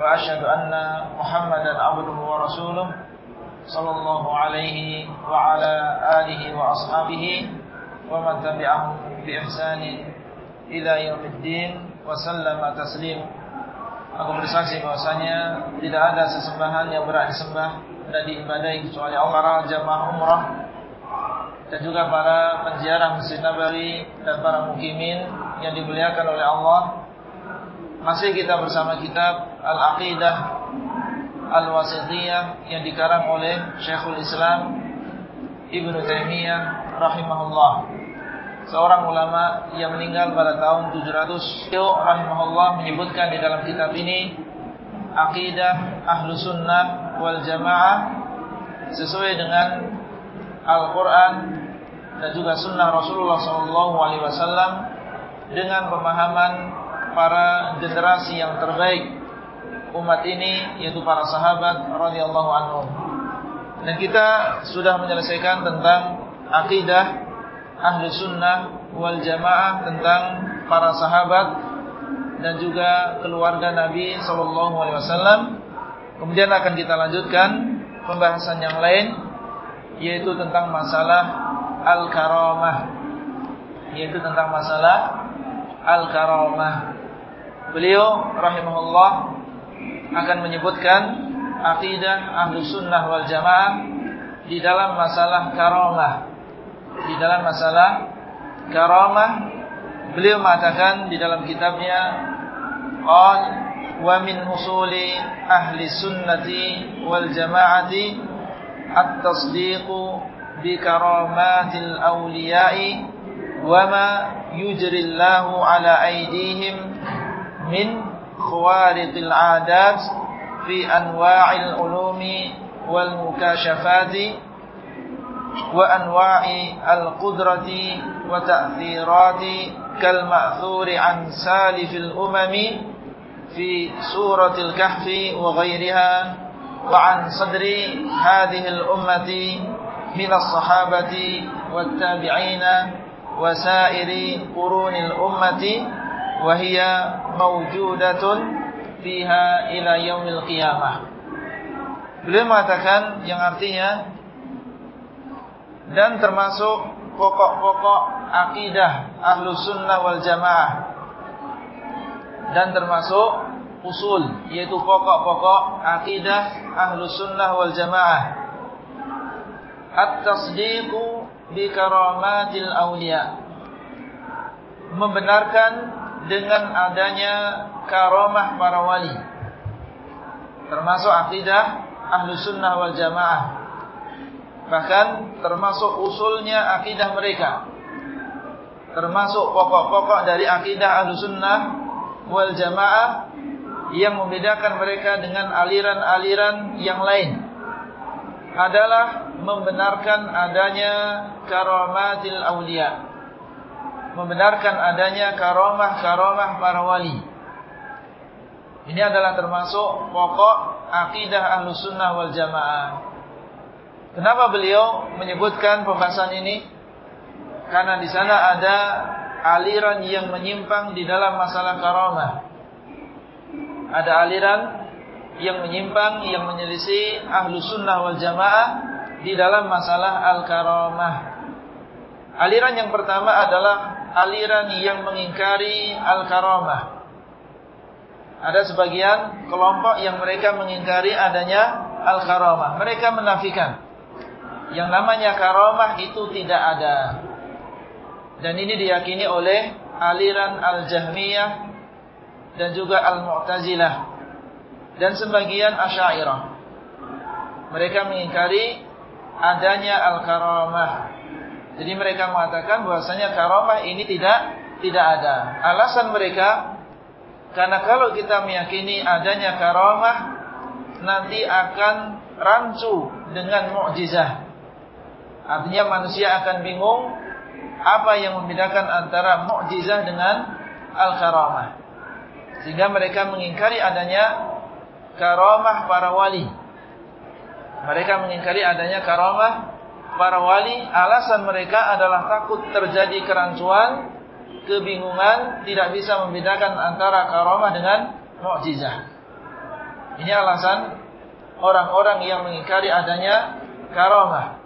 وأشهد أن محمدا عبده ورسوله صلى الله عليه وعلى آله وأصحابه ومن تبعهم بإحسان إلى يوم الدين وسلم تسليم Aku bersaksi bahwasanya tidak ada sesembahan yang berhak disembah dan diibadahi kecuali Allah para jamaah umrah dan juga para penziarah Masjid Nabawi dan para mukimin yang dimuliakan oleh Allah masih kita bersama kitab Al-Aqidah Al-Wasitiyah yang dikarang oleh Syekhul Islam Ibnu Taimiyah rahimahullah. Seorang ulama yang meninggal pada tahun 700. Beliau rahimahullah menyebutkan di dalam kitab ini Aqidah Ahlu Sunnah wal Jamaah sesuai dengan Al-Quran dan juga Sunnah Rasulullah SAW dengan pemahaman para generasi yang terbaik umat ini yaitu para sahabat radhiyallahu anhum. Dan kita sudah menyelesaikan tentang akidah ahli sunnah wal jamaah tentang para sahabat dan juga keluarga Nabi Sallallahu Alaihi Wasallam. Kemudian akan kita lanjutkan pembahasan yang lain yaitu tentang masalah al-karamah yaitu tentang masalah al-karamah Beliau rahimahullah akan menyebutkan akidah ahlu sunnah wal jamaah di dalam masalah karamah. Di dalam masalah karamah beliau mengatakan di dalam kitabnya qal wa min usuli ahli sunnati wal jamaati at-tasdiqu bi karamatil awliya'i wa ma yujri Allahu ala aydihim من خوارق العادات في أنواع العلوم والمكاشفات وأنواع القدرة وتأثيرات كالمأثور عن سالف الأمم في سورة الكهف وغيرها. وعن صدر هذه الأمة من الصحابة والتابعين وسائر قرون الأمة wahia mawjudatun fiha ila yaumil qiyamah. Beliau mengatakan yang artinya dan termasuk pokok-pokok akidah ahlu sunnah wal jamaah dan termasuk usul yaitu pokok-pokok akidah ahlu sunnah wal jamaah at-tasdiqu bi karamatil awliya membenarkan dengan adanya karamah para wali. Termasuk akidah ahlu sunnah wal jamaah. Bahkan termasuk usulnya akidah mereka. Termasuk pokok-pokok dari akidah ahlu sunnah wal jamaah yang membedakan mereka dengan aliran-aliran yang lain adalah membenarkan adanya karamatil awliya membenarkan adanya karomah-karomah para wali. Ini adalah termasuk pokok akidah ahlu sunnah wal jamaah. Kenapa beliau menyebutkan pembahasan ini? Karena di sana ada aliran yang menyimpang di dalam masalah karomah. Ada aliran yang menyimpang, yang menyelisih ahlu sunnah wal jamaah di dalam masalah al-karomah. Aliran yang pertama adalah aliran yang mengingkari al-karamah. Ada sebagian kelompok yang mereka mengingkari adanya al-karamah. Mereka menafikan. Yang namanya karamah itu tidak ada. Dan ini diyakini oleh aliran al-jahmiyah dan juga al-mu'tazilah. Dan sebagian asyairah. Mereka mengingkari adanya al-karamah. Jadi mereka mengatakan bahwasanya karomah ini tidak tidak ada. Alasan mereka karena kalau kita meyakini adanya karomah, nanti akan rancu dengan mukjizah. Artinya manusia akan bingung apa yang membedakan antara mukjizah dengan al-karamah. Sehingga mereka mengingkari adanya karamah para wali. Mereka mengingkari adanya karamah para wali. Alasan mereka adalah takut terjadi kerancuan, kebingungan, tidak bisa membedakan antara karamah dengan mukjizah. Ini alasan orang-orang yang mengingkari adanya karamah.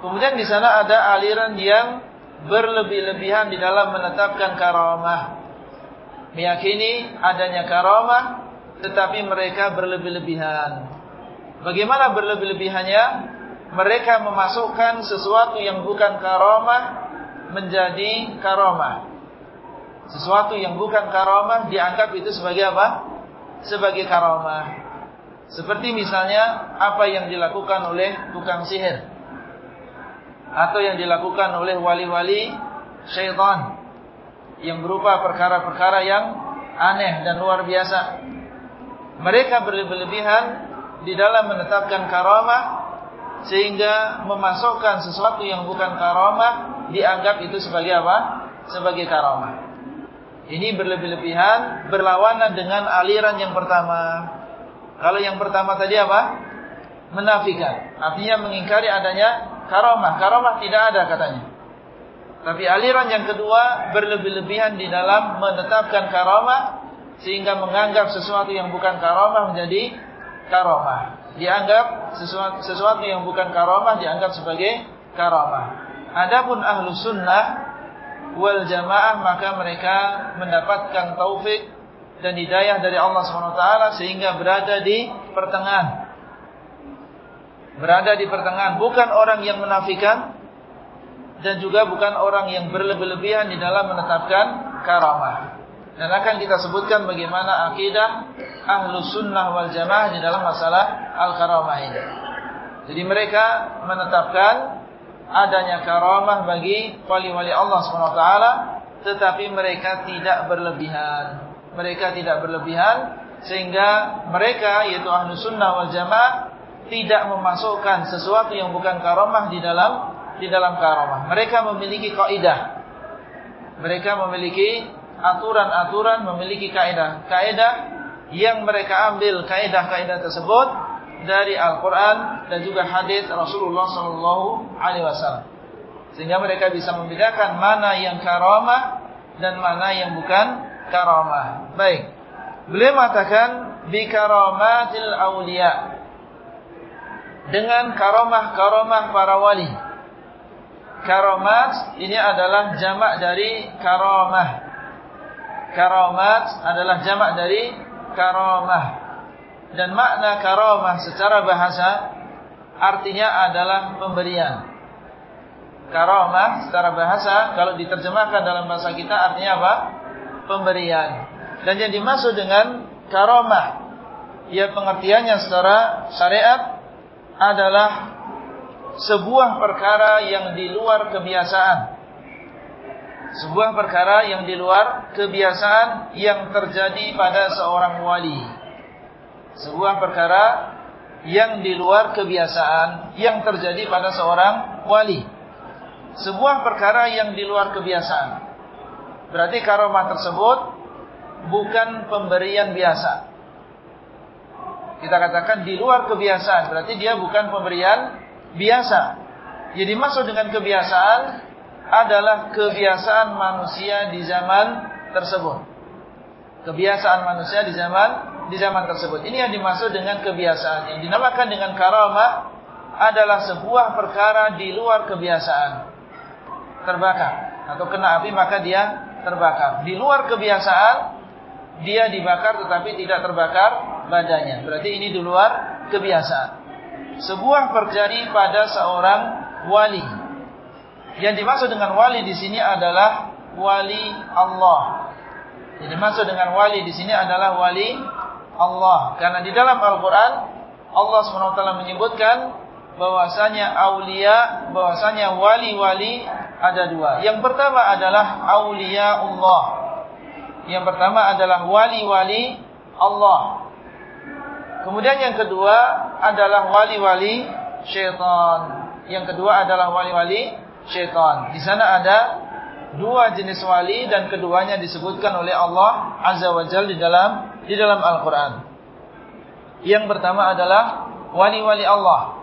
Kemudian di sana ada aliran yang berlebih-lebihan di dalam menetapkan karamah. Meyakini adanya karamah tetapi mereka berlebih-lebihan. Bagaimana berlebih-lebihannya? Mereka memasukkan sesuatu yang bukan karamah menjadi karamah. Sesuatu yang bukan karamah dianggap itu sebagai apa? Sebagai karamah. Seperti misalnya apa yang dilakukan oleh tukang sihir atau yang dilakukan oleh wali-wali syaitan yang berupa perkara-perkara yang aneh dan luar biasa. Mereka berlebihan di dalam menetapkan karamah sehingga memasukkan sesuatu yang bukan karamah dianggap itu sebagai apa? Sebagai karamah. Ini berlebih-lebihan berlawanan dengan aliran yang pertama. Kalau yang pertama tadi apa? Menafikan. Artinya mengingkari adanya karamah. Karamah tidak ada katanya. Tapi aliran yang kedua berlebih-lebihan di dalam menetapkan karamah sehingga menganggap sesuatu yang bukan karamah menjadi karamah. Dianggap sesuatu, sesuatu yang bukan karamah dianggap sebagai karamah. Adapun ahlu sunnah wal jamaah maka mereka mendapatkan taufik dan hidayah dari Allah SWT sehingga berada di pertengahan berada di pertengahan, bukan orang yang menafikan dan juga bukan orang yang berlebih-lebihan di dalam menetapkan karamah. Dan akan kita sebutkan bagaimana akidah ahlu sunnah wal jamaah di dalam masalah al-karamah ini. Jadi mereka menetapkan adanya karamah bagi wali-wali Allah SWT, tetapi mereka tidak berlebihan. Mereka tidak berlebihan, sehingga mereka, yaitu ahlu sunnah wal jamaah, tidak memasukkan sesuatu yang bukan karomah di dalam di dalam karomah. Mereka memiliki kaidah. Mereka memiliki aturan-aturan, memiliki. Kaidah yang mereka ambil kaidah-kaidah tersebut dari Al-Qur'an dan juga hadis Rasulullah sallallahu alaihi wasallam. Sehingga mereka bisa membedakan mana yang karamah dan mana yang bukan karamah. Baik. Beliau mengatakan bi karamatil auliya dengan karomah-karomah para wali. Karomat ini adalah jamak dari karomah. Karomat adalah jamak dari karomah. Dan makna karomah secara bahasa artinya adalah pemberian. Karomah secara bahasa kalau diterjemahkan dalam bahasa kita artinya apa? Pemberian. Dan yang dimaksud dengan karomah ya pengertiannya secara syariat adalah sebuah perkara yang di luar kebiasaan. Sebuah perkara yang di luar kebiasaan yang terjadi pada seorang wali. Sebuah perkara yang di luar kebiasaan yang terjadi pada seorang wali. Sebuah perkara yang di luar kebiasaan. Berarti karomah tersebut bukan pemberian biasa. Kita katakan di luar kebiasaan. Berarti dia bukan pemberian biasa. Jadi maksud dengan kebiasaan adalah kebiasaan manusia di zaman tersebut. Kebiasaan manusia di zaman di zaman tersebut. Ini yang dimaksud dengan kebiasaan. Yang dinamakan dengan karamah adalah sebuah perkara di luar kebiasaan. Terbakar atau kena api maka dia terbakar. Di luar kebiasaan dia dibakar tetapi tidak terbakar badannya. Berarti ini di luar kebiasaan. Sebuah terjadi pada seorang wali. Yang dimaksud dengan wali di sini adalah wali Allah. Yang dimaksud dengan wali di sini adalah wali Allah. Karena di dalam Al-Quran Allah swt menyebutkan bahwasanya aulia, bahwasanya wali-wali ada dua. Yang pertama adalah aulia Allah. Yang pertama adalah wali-wali Allah. Kemudian yang kedua adalah wali-wali syaitan. Yang kedua adalah wali-wali syaitan. Di sana ada dua jenis wali dan keduanya disebutkan oleh Allah Azza wa Jalla di dalam di dalam Al-Qur'an. Yang pertama adalah wali-wali Allah.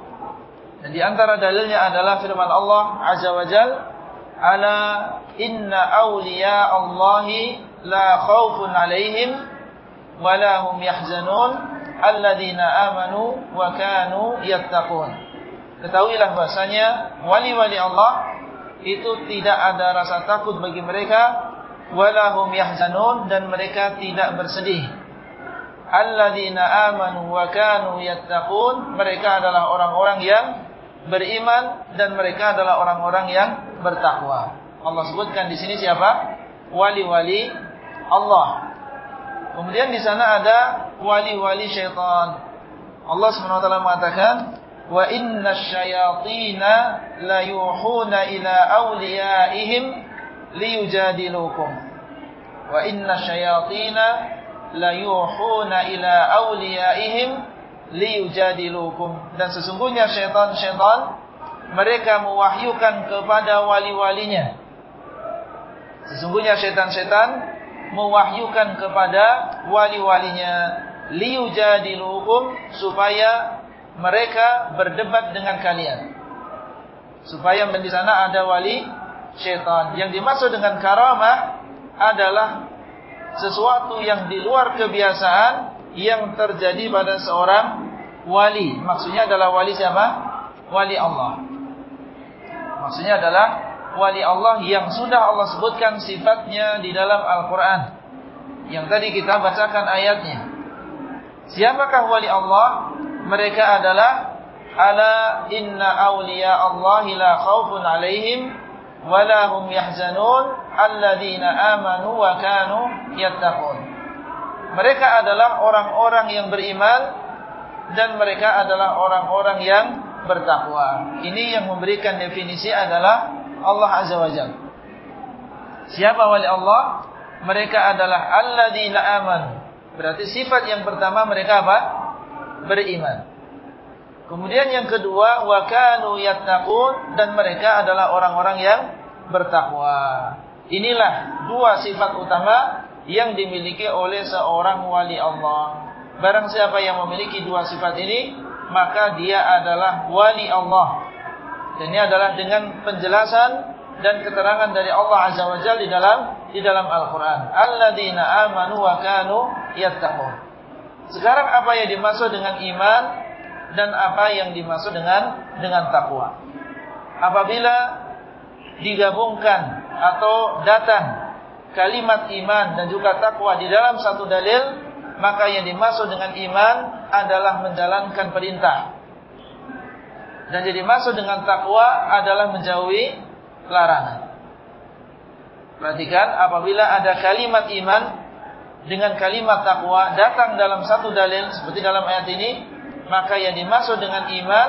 Dan di antara dalilnya adalah firman Allah Azza wa Jalla, "Ala inna awliya Allahi la khaufun 'alaihim wa la hum yahzanun alladzina amanu wa kanu yattaqun." Ketahuilah bahasanya wali-wali Allah itu tidak ada rasa takut bagi mereka walahum yahzanun dan mereka tidak bersedih. Alladzina amanu wa kanu yattaqun mereka adalah orang-orang yang beriman dan mereka adalah orang-orang yang bertakwa. Allah sebutkan di sini siapa? Wali-wali Allah. Kemudian di sana ada wali-wali syaitan. Allah taala mengatakan wa inna syayatina la yuhuna ila awliyaihim liyujadilukum. Wa inna syayatina la yuhuna ila awliyaihim liyujadilukum. Dan sesungguhnya syaitan-syaitan mereka mewahyukan kepada wali-walinya. Sesungguhnya syaitan-syaitan mewahyukan kepada wali-walinya. Liyujadilukum supaya mereka berdebat dengan kalian. Supaya di sana ada wali syaitan. Yang dimaksud dengan karamah adalah sesuatu yang di luar kebiasaan yang terjadi pada seorang wali. Maksudnya adalah wali siapa? Wali Allah. Maksudnya adalah wali Allah yang sudah Allah sebutkan sifatnya di dalam Al-Quran. Yang tadi kita bacakan ayatnya. Siapakah wali Allah? Mereka adalah ala inna awliya Allah la khaufun alaihim wa la hum yahzanun alladzina amanu wa kanu yattaqun. Mereka adalah orang-orang yang beriman dan mereka adalah orang-orang yang bertakwa. Ini yang memberikan definisi adalah Allah Azza wa Jalla. Siapa wali Allah? Mereka adalah alladzina amanu. Berarti sifat yang pertama mereka apa? Beriman. Kemudian yang kedua, wa kanu yattaqun dan mereka adalah orang-orang yang bertakwa. Inilah dua sifat utama yang dimiliki oleh seorang wali Allah. Barang siapa yang memiliki dua sifat ini, maka dia adalah wali Allah. Dan ini adalah dengan penjelasan dan keterangan dari Allah Azza wa Jalla di dalam di dalam Al-Qur'an. Alladzina amanu wa kanu yattaqun. Sekarang apa yang dimaksud dengan iman dan apa yang dimaksud dengan dengan takwa? Apabila digabungkan atau datang kalimat iman dan juga takwa di dalam satu dalil, maka yang dimaksud dengan iman adalah menjalankan perintah. Dan jadi maksud dengan takwa adalah menjauhi larangan. Perhatikan apabila ada kalimat iman dengan kalimat takwa datang dalam satu dalil seperti dalam ayat ini, maka yang dimaksud dengan iman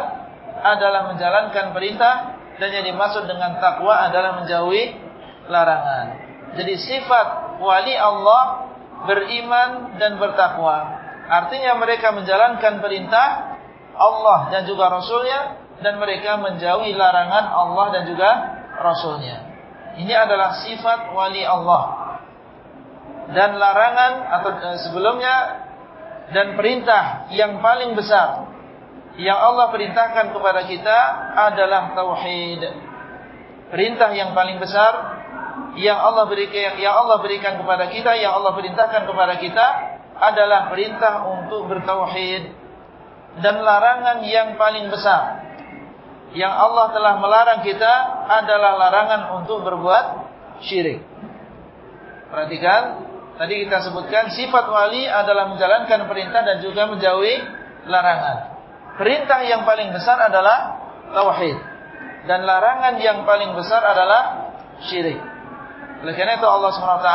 adalah menjalankan perintah dan yang dimaksud dengan takwa adalah menjauhi larangan. Jadi sifat wali Allah beriman dan bertakwa. Artinya mereka menjalankan perintah Allah dan juga Rasulnya dan mereka menjauhi larangan Allah dan juga Rasulnya. Ini adalah sifat wali Allah dan larangan atau eh, sebelumnya dan perintah yang paling besar yang Allah perintahkan kepada kita adalah tauhid. Perintah yang paling besar yang Allah berikan yang Allah berikan kepada kita, yang Allah perintahkan kepada kita adalah perintah untuk bertauhid. Dan larangan yang paling besar yang Allah telah melarang kita adalah larangan untuk berbuat syirik. Perhatikan Tadi kita sebutkan sifat wali adalah menjalankan perintah dan juga menjauhi larangan. Perintah yang paling besar adalah tauhid dan larangan yang paling besar adalah syirik. Oleh karena itu Allah SWT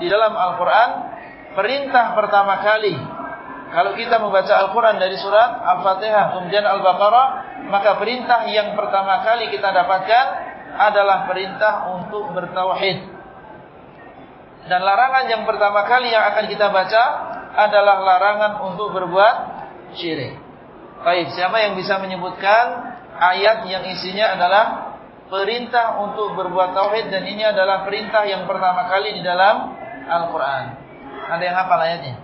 di dalam Al-Quran perintah pertama kali kalau kita membaca Al-Quran dari surat Al-Fatihah kemudian Al-Baqarah maka perintah yang pertama kali kita dapatkan adalah perintah untuk bertauhid dan larangan yang pertama kali yang akan kita baca adalah larangan untuk berbuat syirik. Baik, siapa yang bisa menyebutkan ayat yang isinya adalah perintah untuk berbuat tauhid dan ini adalah perintah yang pertama kali di dalam Al-Quran. Ada yang hafal ayatnya?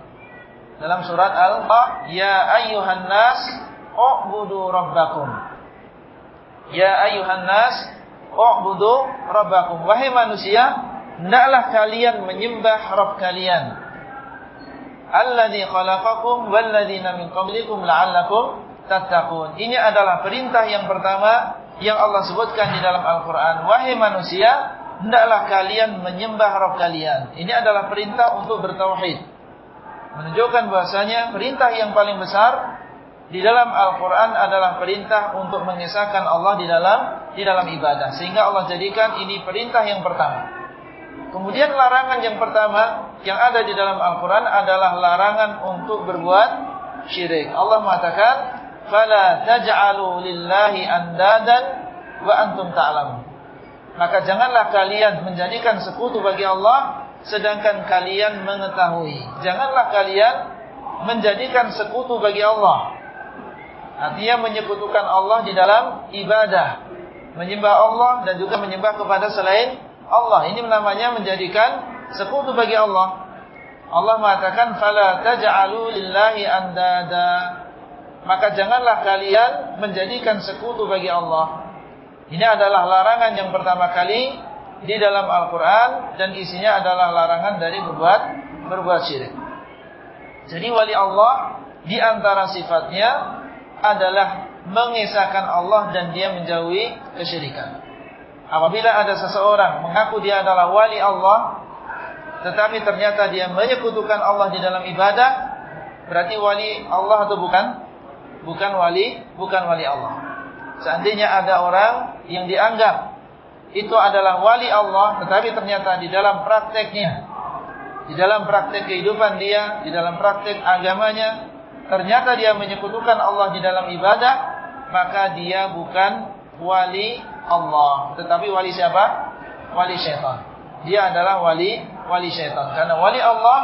Dalam surat Al-Qa, Ya ayyuhan nas, u'budu rabbakum. Ya ayyuhan nas, u'budu rabbakum. Wahai manusia, hendaklah kalian menyembah Rabb kalian. Alladhi khalaqakum walladzina min qablikum la'allakum tattaqun. Ini adalah perintah yang pertama yang Allah sebutkan di dalam Al-Qur'an. Wahai manusia, hendaklah kalian menyembah Rabb kalian. Ini adalah perintah untuk bertauhid. Menunjukkan bahasanya perintah yang paling besar di dalam Al-Qur'an adalah perintah untuk mengisahkan Allah di dalam di dalam ibadah. Sehingga Allah jadikan ini perintah yang pertama. Kemudian larangan yang pertama yang ada di dalam Al-Qur'an adalah larangan untuk berbuat syirik. Allah mengatakan, "Fala taj'alu lillahi andadan wa antum ta'lamun." Maka janganlah kalian menjadikan sekutu bagi Allah sedangkan kalian mengetahui. Janganlah kalian menjadikan sekutu bagi Allah. Artinya menyekutukan Allah di dalam ibadah. Menyembah Allah dan juga menyembah kepada selain Allah. Ini namanya menjadikan sekutu bagi Allah. Allah mengatakan fala taj'alu lillahi andada. Maka janganlah kalian menjadikan sekutu bagi Allah. Ini adalah larangan yang pertama kali di dalam Al-Quran dan isinya adalah larangan dari berbuat berbuat syirik. Jadi wali Allah di antara sifatnya adalah mengisahkan Allah dan dia menjauhi kesyirikan. Apabila ada seseorang mengaku dia adalah wali Allah, tetapi ternyata dia menyekutukan Allah di dalam ibadah, berarti wali Allah atau bukan? Bukan wali, bukan wali Allah. Seandainya ada orang yang dianggap itu adalah wali Allah, tetapi ternyata di dalam prakteknya, di dalam praktek kehidupan dia, di dalam praktek agamanya, ternyata dia menyekutukan Allah di dalam ibadah, maka dia bukan wali Allah, tetapi wali siapa? Wali syaitan. Dia adalah wali wali syaitan. Karena wali Allah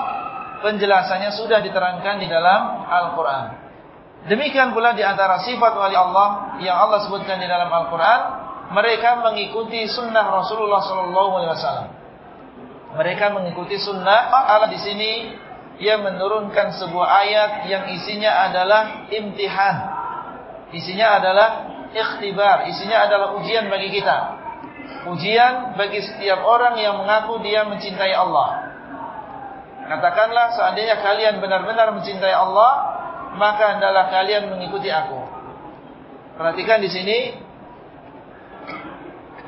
penjelasannya sudah diterangkan di dalam Al-Quran. Demikian pula di antara sifat wali Allah yang Allah sebutkan di dalam Al-Quran, mereka mengikuti sunnah Rasulullah SAW. Mereka mengikuti sunnah Allah di sini ia menurunkan sebuah ayat yang isinya adalah imtihan. Isinya adalah ikhtibar, isinya adalah ujian bagi kita. Ujian bagi setiap orang yang mengaku dia mencintai Allah. Katakanlah seandainya kalian benar-benar mencintai Allah, maka hendaklah kalian mengikuti aku. Perhatikan di sini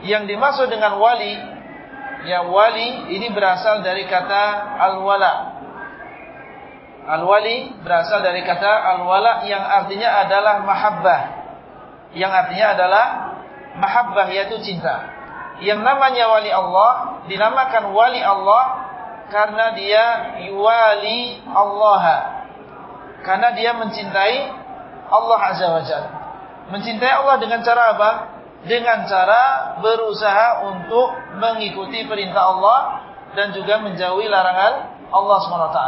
yang dimaksud dengan wali, ya wali ini berasal dari kata al-wala. Al-wali berasal dari kata al-wala yang artinya adalah mahabbah. Yang artinya adalah mahabbah yaitu cinta. Yang namanya wali Allah dinamakan wali Allah karena dia yuwali Allah karena dia mencintai Allah Azza wa Jalla. Mencintai Allah dengan cara apa? Dengan cara berusaha untuk mengikuti perintah Allah dan juga menjauhi larangan Allah SWT.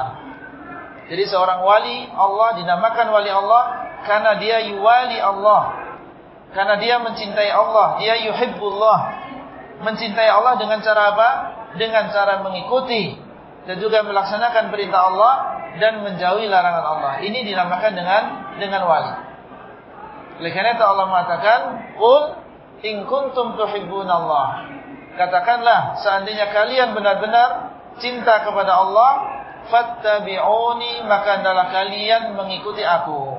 Jadi seorang wali Allah dinamakan wali Allah karena dia yuwali Allah. Karena dia mencintai Allah, dia yuhibbullah. Mencintai Allah dengan cara apa? Dengan cara mengikuti dan juga melaksanakan perintah Allah dan menjauhi larangan Allah. Ini dinamakan dengan dengan wali. Oleh karena itu Allah mengatakan, "Qul in kuntum Allah." Katakanlah, seandainya kalian benar-benar cinta kepada Allah, fattabi'uni, maka adalah kalian mengikuti aku.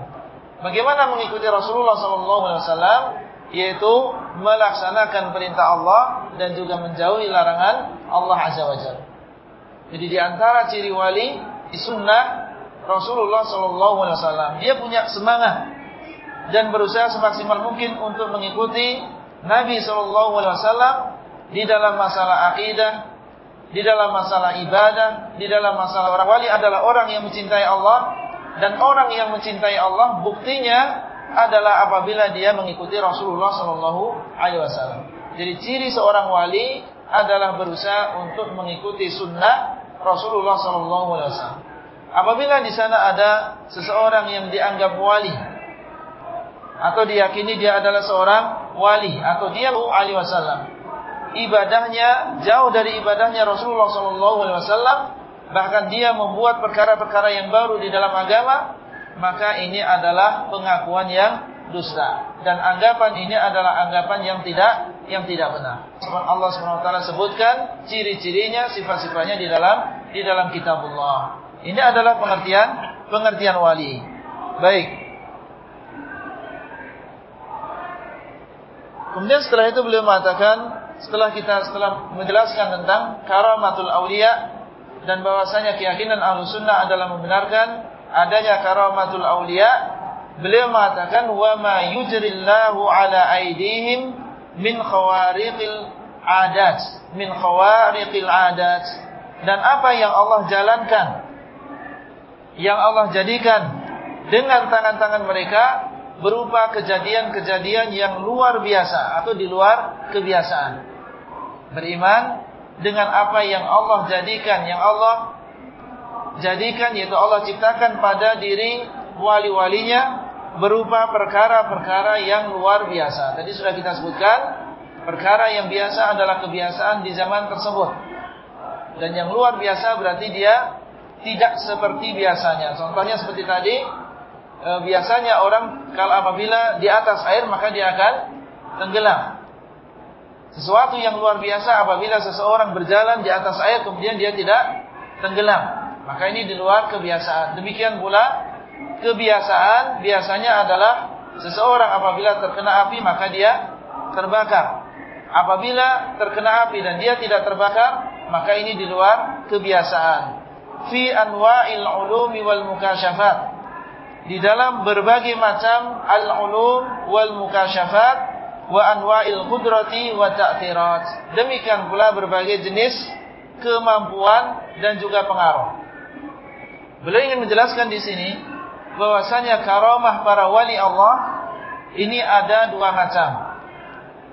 Bagaimana mengikuti Rasulullah SAW? Yaitu melaksanakan perintah Allah dan juga menjauhi larangan Allah Azza wa Jalla. Jadi di antara ciri wali sunnah Rasulullah Wasallam. Dia punya semangat dan berusaha semaksimal mungkin untuk mengikuti Nabi Wasallam di dalam masalah akidah, di dalam masalah ibadah, di dalam masalah orang wali adalah orang yang mencintai Allah dan orang yang mencintai Allah buktinya adalah apabila dia mengikuti Rasulullah Sallallahu Alaihi Wasallam. Jadi ciri seorang wali adalah berusaha untuk mengikuti sunnah Rasulullah SAW. apabila di sana ada seseorang yang dianggap wali atau diyakini dia adalah seorang wali atau dia alaihi wasallam ibadahnya jauh dari ibadahnya Rasulullah sallallahu alaihi wasallam bahkan dia membuat perkara-perkara yang baru di dalam agama maka ini adalah pengakuan yang dusta dan anggapan ini adalah anggapan yang tidak yang tidak benar. Allah SWT sebutkan ciri-cirinya, sifat-sifatnya di dalam di dalam kitabullah. Ini adalah pengertian pengertian wali. Baik. Kemudian setelah itu beliau mengatakan setelah kita setelah menjelaskan tentang karamatul aulia dan bahwasanya keyakinan ahlu sunnah adalah membenarkan adanya karamatul aulia, beliau mengatakan wa ma yujrillahu ala aidihim min khawariqil adat, min khawariqil adat dan apa yang Allah jalankan yang Allah jadikan dengan tangan-tangan mereka berupa kejadian-kejadian yang luar biasa atau di luar kebiasaan. Beriman dengan apa yang Allah jadikan, yang Allah jadikan yaitu Allah ciptakan pada diri wali-walinya berupa perkara-perkara yang luar biasa. Tadi sudah kita sebutkan, perkara yang biasa adalah kebiasaan di zaman tersebut. Dan yang luar biasa berarti dia tidak seperti biasanya. Contohnya seperti tadi, e, biasanya orang kalau apabila di atas air maka dia akan tenggelam. Sesuatu yang luar biasa apabila seseorang berjalan di atas air kemudian dia tidak tenggelam. Maka ini di luar kebiasaan. Demikian pula kebiasaan biasanya adalah seseorang apabila terkena api maka dia terbakar. Apabila terkena api dan dia tidak terbakar, maka ini di luar kebiasaan. Fi anwa'il ulumi wal mukasyafat. Di dalam berbagai macam al-ulum wal mukasyafat wa anwa'il qudrati wa ta'thirat. Demikian pula berbagai jenis kemampuan dan juga pengaruh. Beliau ingin menjelaskan di sini bahwasanya karamah para wali Allah ini ada dua macam.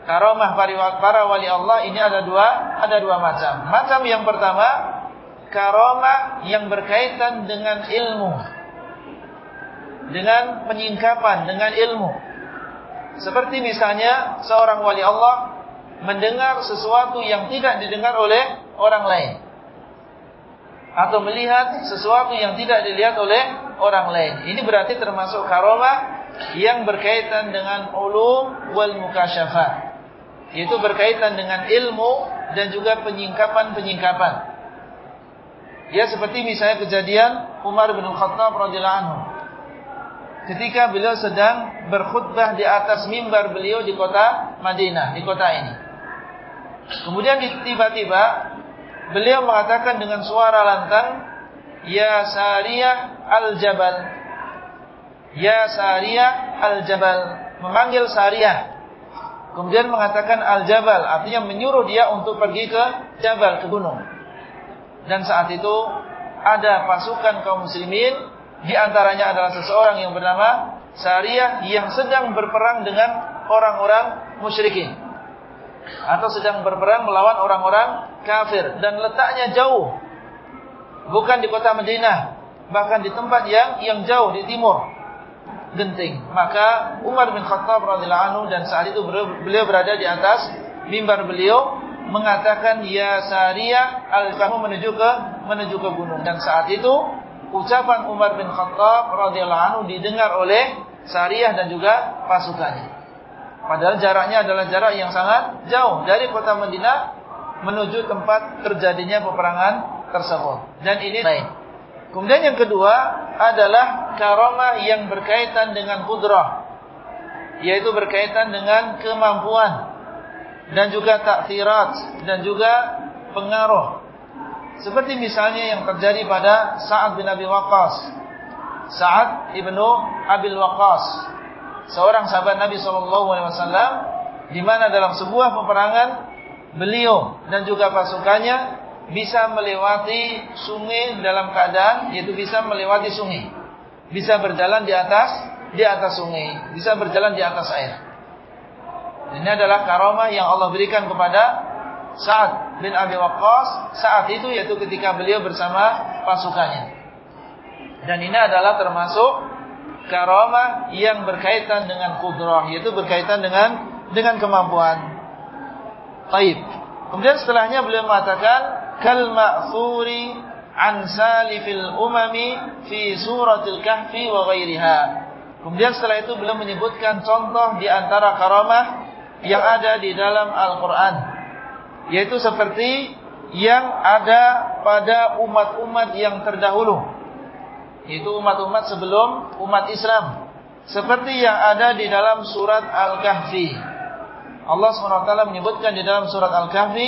Karamah para wali Allah ini ada dua, ada dua macam. Macam yang pertama, karamah yang berkaitan dengan ilmu. Dengan penyingkapan, dengan ilmu. Seperti misalnya seorang wali Allah mendengar sesuatu yang tidak didengar oleh orang lain atau melihat sesuatu yang tidak dilihat oleh orang lain. Ini berarti termasuk karomah yang berkaitan dengan ulum wal mukasyafat. Yaitu berkaitan dengan ilmu dan juga penyingkapan-penyingkapan. Ya seperti misalnya kejadian Umar bin Khattab radhiyallahu anhu. Ketika beliau sedang berkhutbah di atas mimbar beliau di kota Madinah, di kota ini. Kemudian tiba-tiba beliau mengatakan dengan suara lantang, Ya Sariyah al-Jabal. Ya Sariyah al-Jabal. Memanggil Sariyah. Kemudian mengatakan al-Jabal. Artinya menyuruh dia untuk pergi ke Jabal, ke gunung. Dan saat itu ada pasukan kaum muslimin. Di antaranya adalah seseorang yang bernama Sariyah yang sedang berperang dengan orang-orang musyrikin atau sedang berperang melawan orang-orang kafir dan letaknya jauh. Bukan di kota Madinah, bahkan di tempat yang yang jauh di timur. Genting. Maka Umar bin Khattab radhiyallahu anhu dan saat itu beliau berada di atas mimbar beliau mengatakan ya Sariyah al kamu menuju ke menuju ke gunung dan saat itu ucapan Umar bin Khattab radhiyallahu anhu didengar oleh Sariyah dan juga pasukannya. Padahal jaraknya adalah jarak yang sangat jauh dari kota Madinah menuju tempat terjadinya peperangan tersebut. Dan ini baik. Kemudian yang kedua adalah karomah yang berkaitan dengan kudrah. Yaitu berkaitan dengan kemampuan. Dan juga takfirat. Dan juga pengaruh. Seperti misalnya yang terjadi pada Sa'ad bin Abi Waqqas. Sa'ad ibnu Abil Waqqas seorang sahabat Nabi Wasallam di mana dalam sebuah peperangan beliau dan juga pasukannya bisa melewati sungai dalam keadaan yaitu bisa melewati sungai, bisa berjalan di atas di atas sungai, bisa berjalan di atas air. Ini adalah karomah yang Allah berikan kepada Sa'ad bin Abi Waqqas saat itu yaitu ketika beliau bersama pasukannya. Dan ini adalah termasuk karomah yang berkaitan dengan kudrah, yaitu berkaitan dengan dengan kemampuan. Taib. Kemudian setelahnya beliau mengatakan kal ma'thuri an salifil umami fi suratil kahfi wa ghairiha. Kemudian setelah itu beliau menyebutkan contoh di antara karamah yang ada di dalam Al-Qur'an. Yaitu seperti yang ada pada umat-umat yang terdahulu. Itu umat-umat sebelum umat Islam. Seperti yang ada di dalam surat Al-Kahfi. Allah SWT menyebutkan di dalam surat Al-Kahfi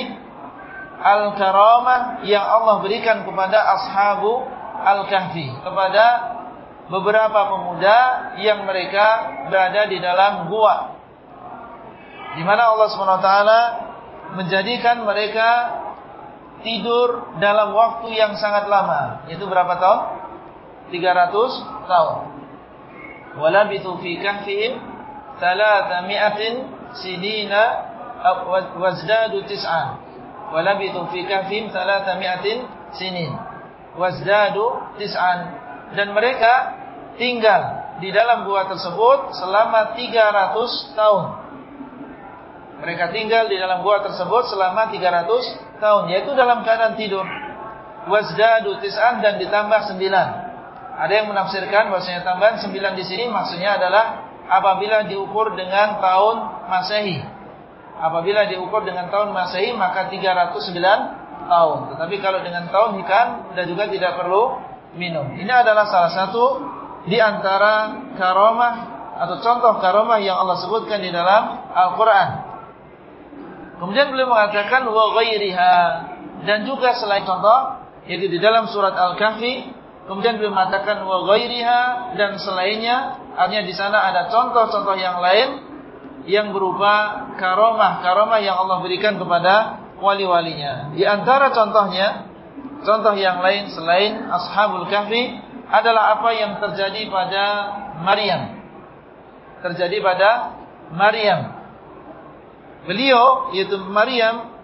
Al-Karamah yang Allah berikan kepada ashabu Al-Kahfi Kepada beberapa pemuda yang mereka berada di dalam gua di mana Allah SWT menjadikan mereka tidur dalam waktu yang sangat lama Itu berapa tahun? 300 tahun. Walabitu fi kahfihim 300 sinina wazdadu tis'an. Walabitu fi kahfihim 300 sinin. Wazdadu tis'an. Dan mereka tinggal di dalam gua tersebut selama 300 tahun. Mereka tinggal di dalam gua tersebut selama 300 tahun. Yaitu dalam keadaan tidur. Wazdadu tis'an dan ditambah sembilan. Ada yang menafsirkan bahwasanya tambahan 9 di sini maksudnya adalah apabila diukur dengan tahun Masehi. Apabila diukur dengan tahun Masehi maka 309 tahun. Tetapi kalau dengan tahun Hikam dan juga tidak perlu minum. Ini adalah salah satu di antara karomah atau contoh karomah yang Allah sebutkan di dalam Al-Qur'an. Kemudian beliau mengatakan wa ghairiha dan juga selain contoh yaitu di dalam surat Al-Kahfi Kemudian beliau mengatakan wa ghairiha dan selainnya, artinya di sana ada contoh-contoh yang lain yang berupa karomah-karomah yang Allah berikan kepada wali-walinya. Di antara contohnya, contoh yang lain selain Ashabul Kahfi adalah apa yang terjadi pada Maryam. Terjadi pada Maryam. Beliau yaitu Maryam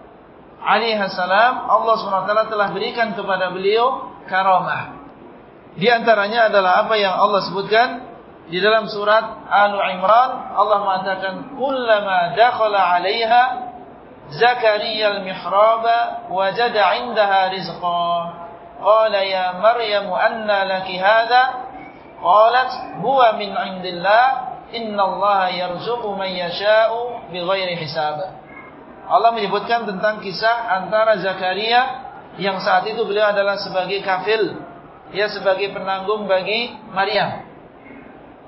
alaihi salam Allah SWT telah berikan kepada beliau karomah. Di antaranya adalah apa yang Allah sebutkan di dalam surat Al-Imran. Allah mengatakan, "Kullama dakhala 'alaiha Zakaria al-mihraba wajada 'indaha rizqa." Qala ya Maryam anna laki hadha? Qalat huwa min 'indillah. Inna Allah yarzuqu man yasha'u bighairi hisab. Allah menyebutkan tentang kisah antara Zakaria yang saat itu beliau adalah sebagai kafil dia sebagai penanggung bagi Maryam.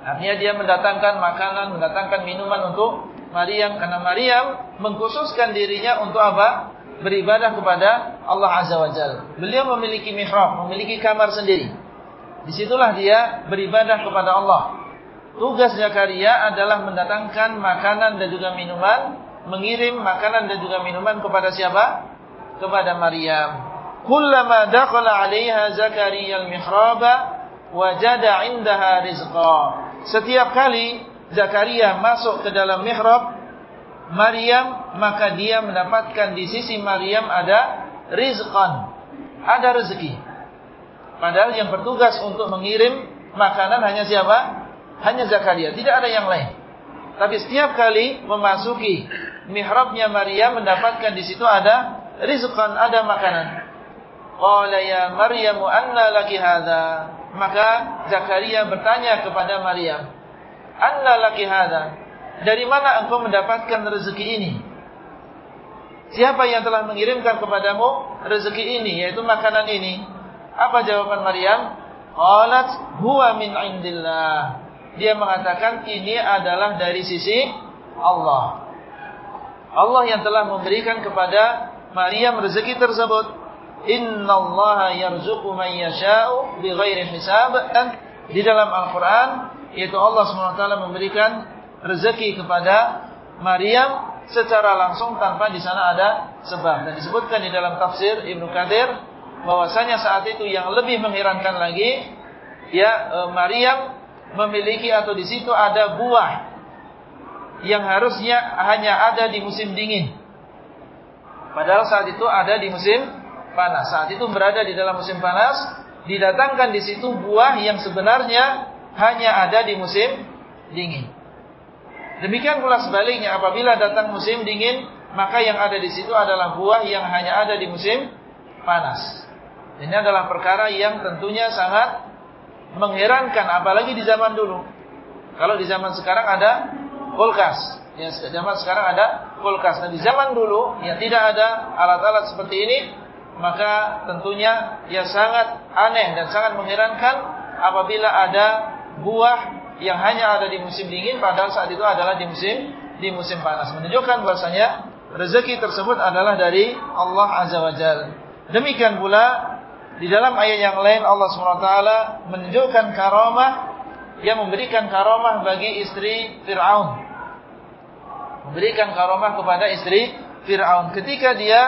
Artinya dia mendatangkan makanan, mendatangkan minuman untuk Maryam karena Maryam mengkhususkan dirinya untuk apa? Beribadah kepada Allah Azza wa Jalla. Beliau memiliki mihrab, memiliki kamar sendiri. Di situlah dia beribadah kepada Allah. Tugas Zakaria adalah mendatangkan makanan dan juga minuman, mengirim makanan dan juga minuman kepada siapa? Kepada Maryam. Kullama dakhala 'alaiha Zakaria al-mihraba wajada 'indaha rizqa. Setiap kali Zakaria masuk ke dalam mihrab Maryam, maka dia mendapatkan di sisi Maryam ada rizqan. Ada rezeki. Padahal yang bertugas untuk mengirim makanan hanya siapa? Hanya Zakaria, tidak ada yang lain. Tapi setiap kali memasuki mihrabnya Maryam mendapatkan di situ ada rizqan, ada makanan. Qala ya Maryam anna laki hadha? Maka Zakaria bertanya kepada Maryam, "Anna laki hadha? Dari mana engkau mendapatkan rezeki ini?" Siapa yang telah mengirimkan kepadamu rezeki ini, yaitu makanan ini? Apa jawaban Maryam? Qalat huwa min indillah. Dia mengatakan ini adalah dari sisi Allah. Allah yang telah memberikan kepada Maryam rezeki tersebut. Inna Allah yarzuqu man yasha'u bighairi hisab dan di dalam Al-Qur'an yaitu Allah SWT memberikan rezeki kepada Maryam secara langsung tanpa di sana ada sebab dan disebutkan di dalam tafsir Ibnu Katsir bahwasanya saat itu yang lebih mengherankan lagi ya e, Maryam memiliki atau di situ ada buah yang harusnya hanya ada di musim dingin padahal saat itu ada di musim panas. Saat itu berada di dalam musim panas, didatangkan di situ buah yang sebenarnya hanya ada di musim dingin. Demikian pula sebaliknya apabila datang musim dingin, maka yang ada di situ adalah buah yang hanya ada di musim panas. Ini adalah perkara yang tentunya sangat mengherankan apalagi di zaman dulu. Kalau di zaman sekarang ada kulkas, ya zaman sekarang ada kulkas. Nah di zaman dulu yang tidak ada alat-alat seperti ini, maka tentunya ya sangat aneh dan sangat mengherankan apabila ada buah yang hanya ada di musim dingin padahal saat itu adalah di musim di musim panas menunjukkan bahasanya rezeki tersebut adalah dari Allah Azza wa Jalla demikian pula di dalam ayat yang lain Allah SWT menunjukkan karamah yang memberikan karamah bagi istri Fir'aun. Memberikan karamah kepada istri Fir'aun. Ketika dia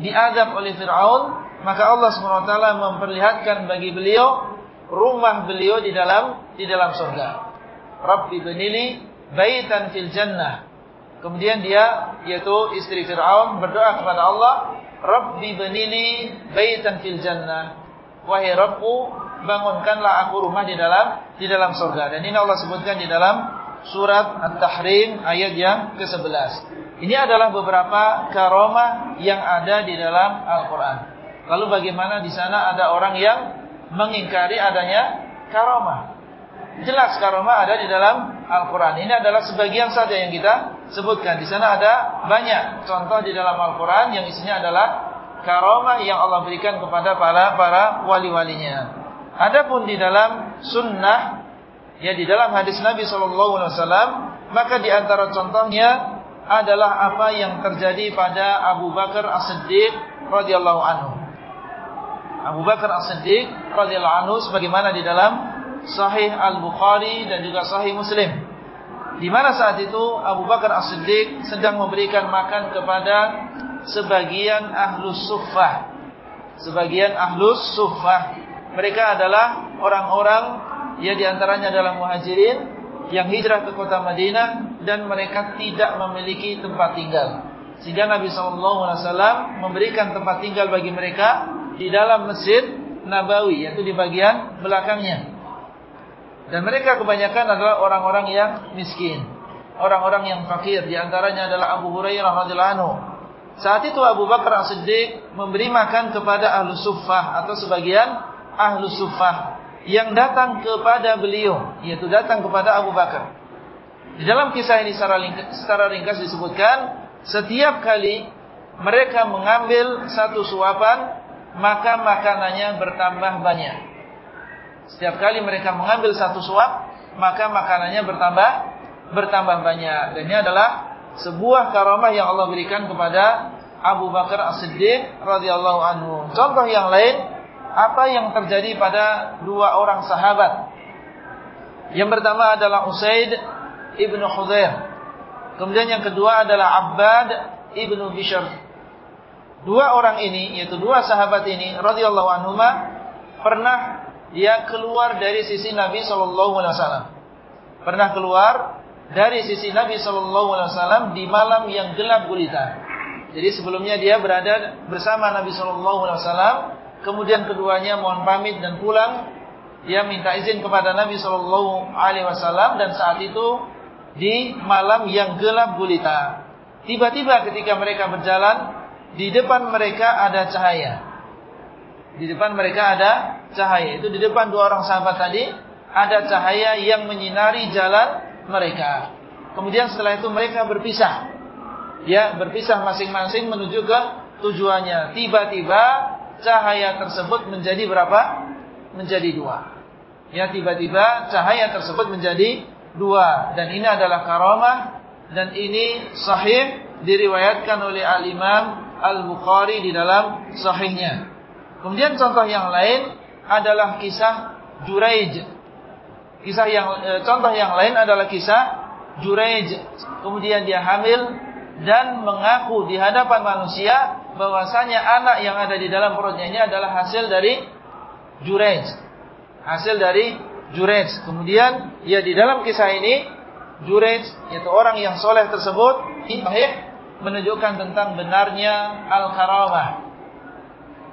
diadab oleh Fir'aun maka Allah SWT memperlihatkan bagi beliau rumah beliau di dalam di dalam surga. Rabbi benili baitan fil jannah. Kemudian dia yaitu istri Fir'aun berdoa kepada Allah, Rabbi benili baitan fil jannah. Wahai Rabbku, bangunkanlah aku rumah di dalam di dalam surga. Dan ini Allah sebutkan di dalam surat At-Tahrim ayat yang ke-11. Ini adalah beberapa karomah yang ada di dalam Al-Quran. Lalu bagaimana di sana ada orang yang mengingkari adanya karomah? Jelas karomah ada di dalam Al-Quran. Ini adalah sebagian saja yang kita sebutkan. Di sana ada banyak contoh di dalam Al-Quran yang isinya adalah karomah yang Allah berikan kepada para para wali-walinya. Adapun di dalam sunnah, ya di dalam hadis Nabi SAW, maka di antara contohnya adalah apa yang terjadi pada Abu Bakar As-Siddiq radhiyallahu anhu. Abu Bakar As-Siddiq radhiyallahu anhu sebagaimana di dalam Sahih Al-Bukhari dan juga Sahih Muslim. Di mana saat itu Abu Bakar As-Siddiq sedang memberikan makan kepada sebagian ahlus suffah. Sebagian ahlus suffah. Mereka adalah orang-orang ya di antaranya adalah muhajirin yang hijrah ke kota Madinah dan mereka tidak memiliki tempat tinggal. Sehingga Nabi SAW memberikan tempat tinggal bagi mereka di dalam masjid Nabawi, yaitu di bagian belakangnya. Dan mereka kebanyakan adalah orang-orang yang miskin. Orang-orang yang fakir. Di antaranya adalah Abu Hurairah radhiyallahu anhu. Saat itu Abu Bakar As-Siddiq memberi makan kepada ahlu suffah atau sebagian ahlu suffah yang datang kepada beliau, yaitu datang kepada Abu Bakar. Di dalam kisah ini secara ringkas, secara ringkas disebutkan, setiap kali mereka mengambil satu suapan, maka makanannya bertambah banyak. Setiap kali mereka mengambil satu suap, maka makanannya bertambah bertambah banyak. Dan ini adalah sebuah karamah yang Allah berikan kepada Abu Bakar As-Siddiq radhiyallahu anhu. Contoh yang lain, apa yang terjadi pada dua orang sahabat. Yang pertama adalah Usaid ibnu Khudair. Kemudian yang kedua adalah Abbad ibnu Bishr. Dua orang ini, yaitu dua sahabat ini, radhiyallahu anhuma, pernah dia keluar dari sisi Nabi Shallallahu Alaihi Wasallam. Pernah keluar dari sisi Nabi Shallallahu Alaihi Wasallam di malam yang gelap gulita. Jadi sebelumnya dia berada bersama Nabi Shallallahu Alaihi Wasallam. Kemudian keduanya mohon pamit dan pulang. Dia minta izin kepada Nabi Shallallahu Alaihi Wasallam dan saat itu di malam yang gelap gulita. Tiba-tiba ketika mereka berjalan, di depan mereka ada cahaya. Di depan mereka ada cahaya. Itu di depan dua orang sahabat tadi ada cahaya yang menyinari jalan mereka. Kemudian setelah itu mereka berpisah. Ya, berpisah masing-masing menuju ke tujuannya. Tiba-tiba cahaya tersebut menjadi berapa? Menjadi dua. Ya, tiba-tiba cahaya tersebut menjadi dua. Dan ini adalah karamah dan ini sahih diriwayatkan oleh Al-Imam Al-Bukhari di dalam sahihnya. Kemudian contoh yang lain adalah kisah Juraij. Kisah yang e, contoh yang lain adalah kisah Juraij. Kemudian dia hamil dan mengaku di hadapan manusia bahwasanya anak yang ada di dalam perutnya ini adalah hasil dari Juraij. Hasil dari Juraij. Kemudian ya di dalam kisah ini Juraij yaitu orang yang soleh tersebut menunjukkan tentang benarnya al-karamah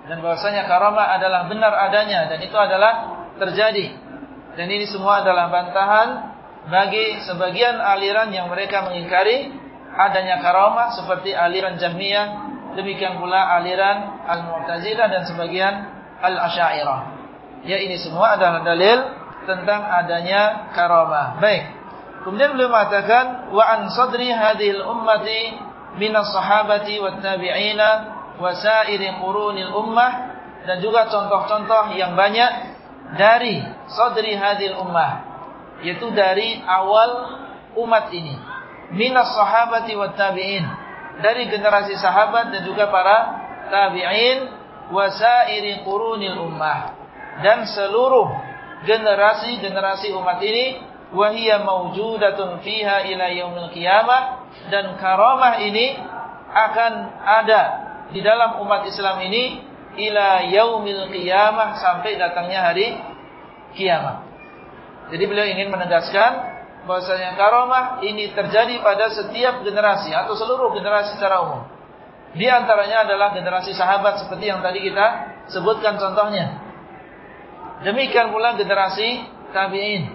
dan bahwasanya karomah adalah benar adanya dan itu adalah terjadi. Dan ini semua adalah bantahan bagi sebagian aliran yang mereka mengingkari adanya karomah seperti aliran Jahmiyah, demikian pula aliran Al-Mu'tazilah dan sebagian Al-Asy'ariyah. Ya ini semua adalah dalil tentang adanya karomah. Baik. Kemudian beliau mengatakan wa an sadri hadhil ummati minas sahabati wat tabi'ina wa sa'iri qurunil ummah dan juga contoh-contoh yang banyak dari sadri hadil ummah yaitu dari awal umat ini minas sahabati wat tabi'in dari generasi sahabat dan juga para tabi'in wasairi qurunil ummah dan seluruh generasi-generasi umat ini wahiyya maujudatun fiha ila yaumil qiyamah dan karamah ini akan ada di dalam umat Islam ini ila yaumil qiyamah sampai datangnya hari kiamat. Jadi beliau ingin menegaskan bahwasanya karomah ini terjadi pada setiap generasi atau seluruh generasi secara umum. Di antaranya adalah generasi sahabat seperti yang tadi kita sebutkan contohnya. Demikian pula generasi tabi'in.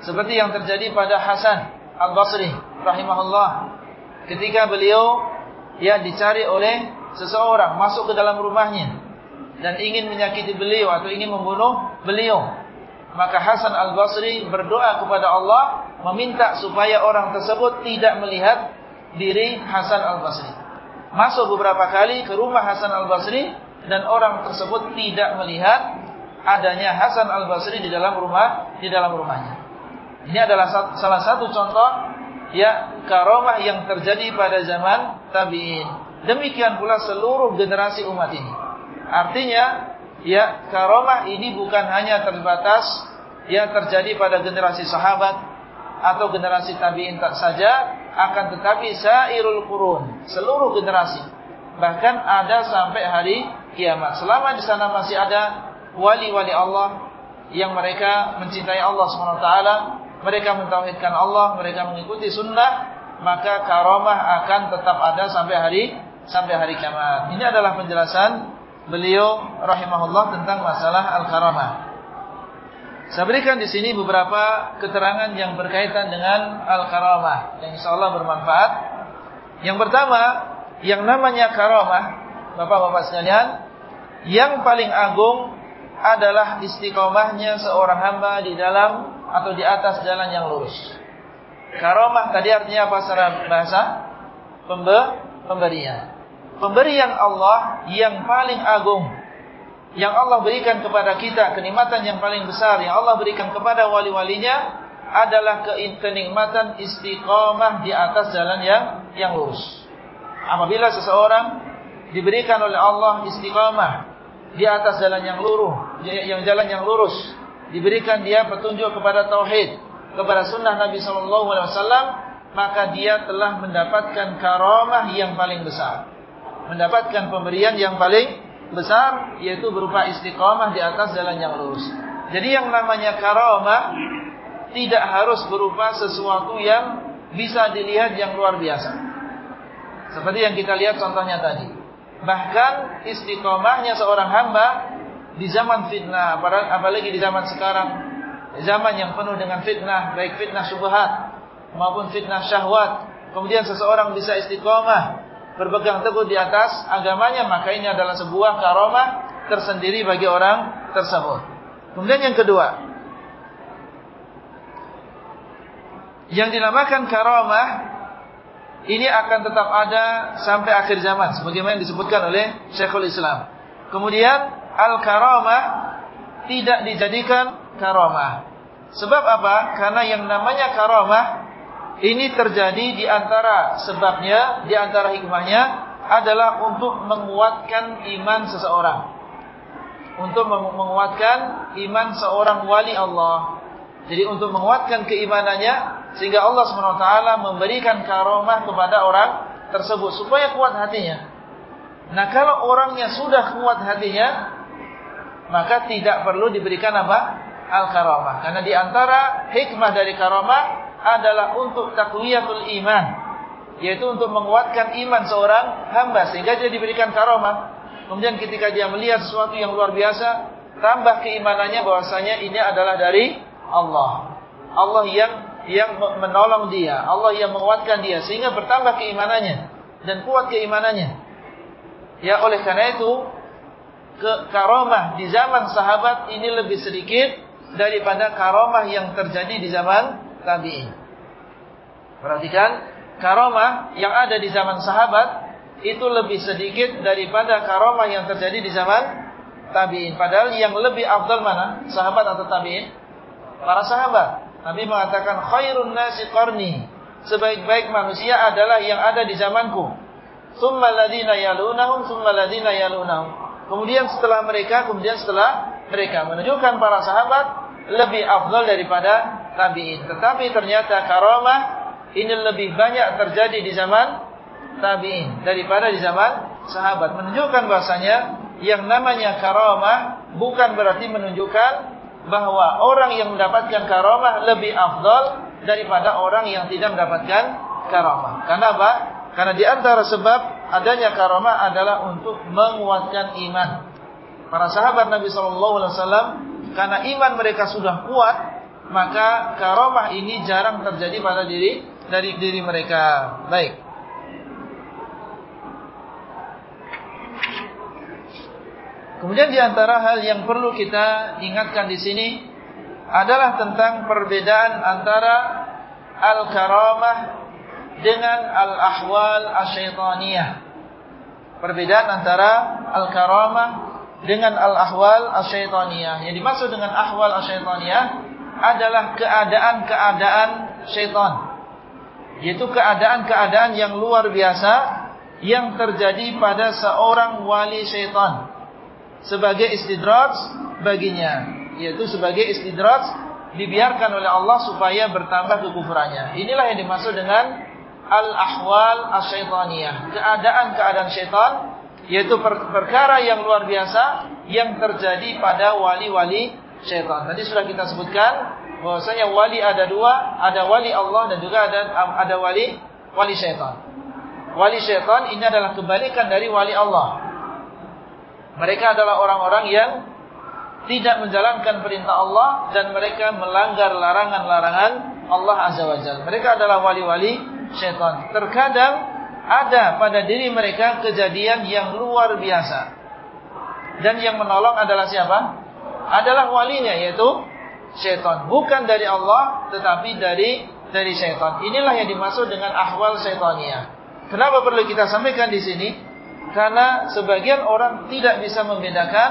Seperti yang terjadi pada Hasan Al-Basri rahimahullah ketika beliau ya dicari oleh seseorang masuk ke dalam rumahnya dan ingin menyakiti beliau atau ingin membunuh beliau. Maka Hasan Al-Basri berdoa kepada Allah meminta supaya orang tersebut tidak melihat diri Hasan Al-Basri. Masuk beberapa kali ke rumah Hasan Al-Basri dan orang tersebut tidak melihat adanya Hasan Al-Basri di dalam rumah di dalam rumahnya. Ini adalah salah satu contoh ya karomah yang terjadi pada zaman tabi'in. Demikian pula seluruh generasi umat ini. Artinya, ya karomah ini bukan hanya terbatas ya terjadi pada generasi sahabat atau generasi tabi'in tak saja, akan tetapi sairul qurun, seluruh generasi. Bahkan ada sampai hari kiamat. Selama di sana masih ada wali-wali Allah yang mereka mencintai Allah SWT, mereka mentauhidkan Allah, mereka mengikuti sunnah, maka karomah akan tetap ada sampai hari sampai hari kiamat. Ini adalah penjelasan beliau rahimahullah tentang masalah al-karamah. Saya berikan di sini beberapa keterangan yang berkaitan dengan al-karamah yang insyaallah bermanfaat. Yang pertama, yang namanya karamah, Bapak-bapak sekalian, yang paling agung adalah istiqomahnya seorang hamba di dalam atau di atas jalan yang lurus. Karamah tadi artinya apa secara bahasa? Pembe pemberian pemberian Allah yang paling agung. Yang Allah berikan kepada kita kenikmatan yang paling besar. Yang Allah berikan kepada wali-walinya adalah kenikmatan istiqamah di atas jalan yang yang lurus. Apabila seseorang diberikan oleh Allah istiqamah di atas jalan yang lurus, yang jalan yang lurus, diberikan dia petunjuk kepada tauhid, kepada sunnah Nabi Shallallahu Alaihi Wasallam, maka dia telah mendapatkan karamah yang paling besar mendapatkan pemberian yang paling besar yaitu berupa istiqamah di atas jalan yang lurus. Jadi yang namanya karamah tidak harus berupa sesuatu yang bisa dilihat yang luar biasa. Seperti yang kita lihat contohnya tadi. Bahkan istiqomahnya seorang hamba di zaman fitnah, apalagi di zaman sekarang, zaman yang penuh dengan fitnah, baik fitnah syubhat maupun fitnah syahwat. Kemudian seseorang bisa istiqomah berpegang teguh di atas agamanya maka ini adalah sebuah karomah tersendiri bagi orang tersebut. Kemudian yang kedua, yang dinamakan karomah ini akan tetap ada sampai akhir zaman sebagaimana disebutkan oleh Syekhul Islam. Kemudian al-karamah tidak dijadikan karamah. Sebab apa? Karena yang namanya karamah ini terjadi di antara sebabnya, di antara hikmahnya adalah untuk menguatkan iman seseorang. Untuk menguatkan iman seorang wali Allah. Jadi untuk menguatkan keimanannya sehingga Allah SWT memberikan karomah kepada orang tersebut supaya kuat hatinya. Nah kalau orangnya sudah kuat hatinya maka tidak perlu diberikan apa? Al-karomah. Karena di antara hikmah dari karomah adalah untuk takwiyatul iman yaitu untuk menguatkan iman seorang hamba sehingga dia diberikan karomah kemudian ketika dia melihat sesuatu yang luar biasa, tambah keimanannya bahwasanya ini adalah dari Allah. Allah yang yang menolong dia, Allah yang menguatkan dia sehingga bertambah keimanannya dan kuat keimanannya. Ya oleh karena itu ke karomah di zaman sahabat ini lebih sedikit daripada karomah yang terjadi di zaman tabi'in. Perhatikan, karomah yang ada di zaman sahabat itu lebih sedikit daripada karomah yang terjadi di zaman tabi'in. Padahal yang lebih afdal mana? Sahabat atau tabi'in? Para sahabat. Nabi mengatakan khairun nasi qarni. Sebaik-baik manusia adalah yang ada di zamanku. Summa ladina yalunahum, summa ladina yalunahum. Kemudian setelah mereka, kemudian setelah mereka. Menunjukkan para sahabat lebih afdal daripada tabi'in. Tetapi ternyata karomah ini lebih banyak terjadi di zaman tabi'in daripada di zaman sahabat. Menunjukkan bahasanya yang namanya karamah bukan berarti menunjukkan bahwa orang yang mendapatkan karamah lebih afdal daripada orang yang tidak mendapatkan karamah. Karena apa? Karena di antara sebab adanya karamah adalah untuk menguatkan iman. Para sahabat Nabi Shallallahu Alaihi Wasallam karena iman mereka sudah kuat, maka karamah ini jarang terjadi pada diri dari diri mereka. Baik. Kemudian di antara hal yang perlu kita ingatkan di sini adalah tentang perbedaan antara al-karamah dengan al-ahwal asyaitaniyah. Perbedaan antara al-karamah dengan al-ahwal asyaitaniyah. Yang dimaksud dengan ahwal asyaitaniyah adalah keadaan-keadaan syaitan. Yaitu keadaan-keadaan yang luar biasa yang terjadi pada seorang wali syaitan sebagai istidraj baginya, yaitu sebagai istidraj dibiarkan oleh Allah supaya bertambah kekufurannya. Inilah yang dimaksud dengan al-ahwal asyaitaniyah, keadaan-keadaan syaitan yaitu perkara yang luar biasa yang terjadi pada wali-wali syaitan. Tadi sudah kita sebutkan bahwasanya wali ada dua, ada wali Allah dan juga ada ada wali wali syaitan. Wali syaitan ini adalah kebalikan dari wali Allah. Mereka adalah orang-orang yang tidak menjalankan perintah Allah dan mereka melanggar larangan-larangan Allah Azza wa Jalla. Mereka adalah wali-wali syaitan. Terkadang ada pada diri mereka kejadian yang luar biasa. Dan yang menolong adalah siapa? Adalah walinya yaitu syaitan. Bukan dari Allah tetapi dari dari syaitan. Inilah yang dimaksud dengan ahwal syaitania. Kenapa perlu kita sampaikan di sini? Karena sebagian orang tidak bisa membedakan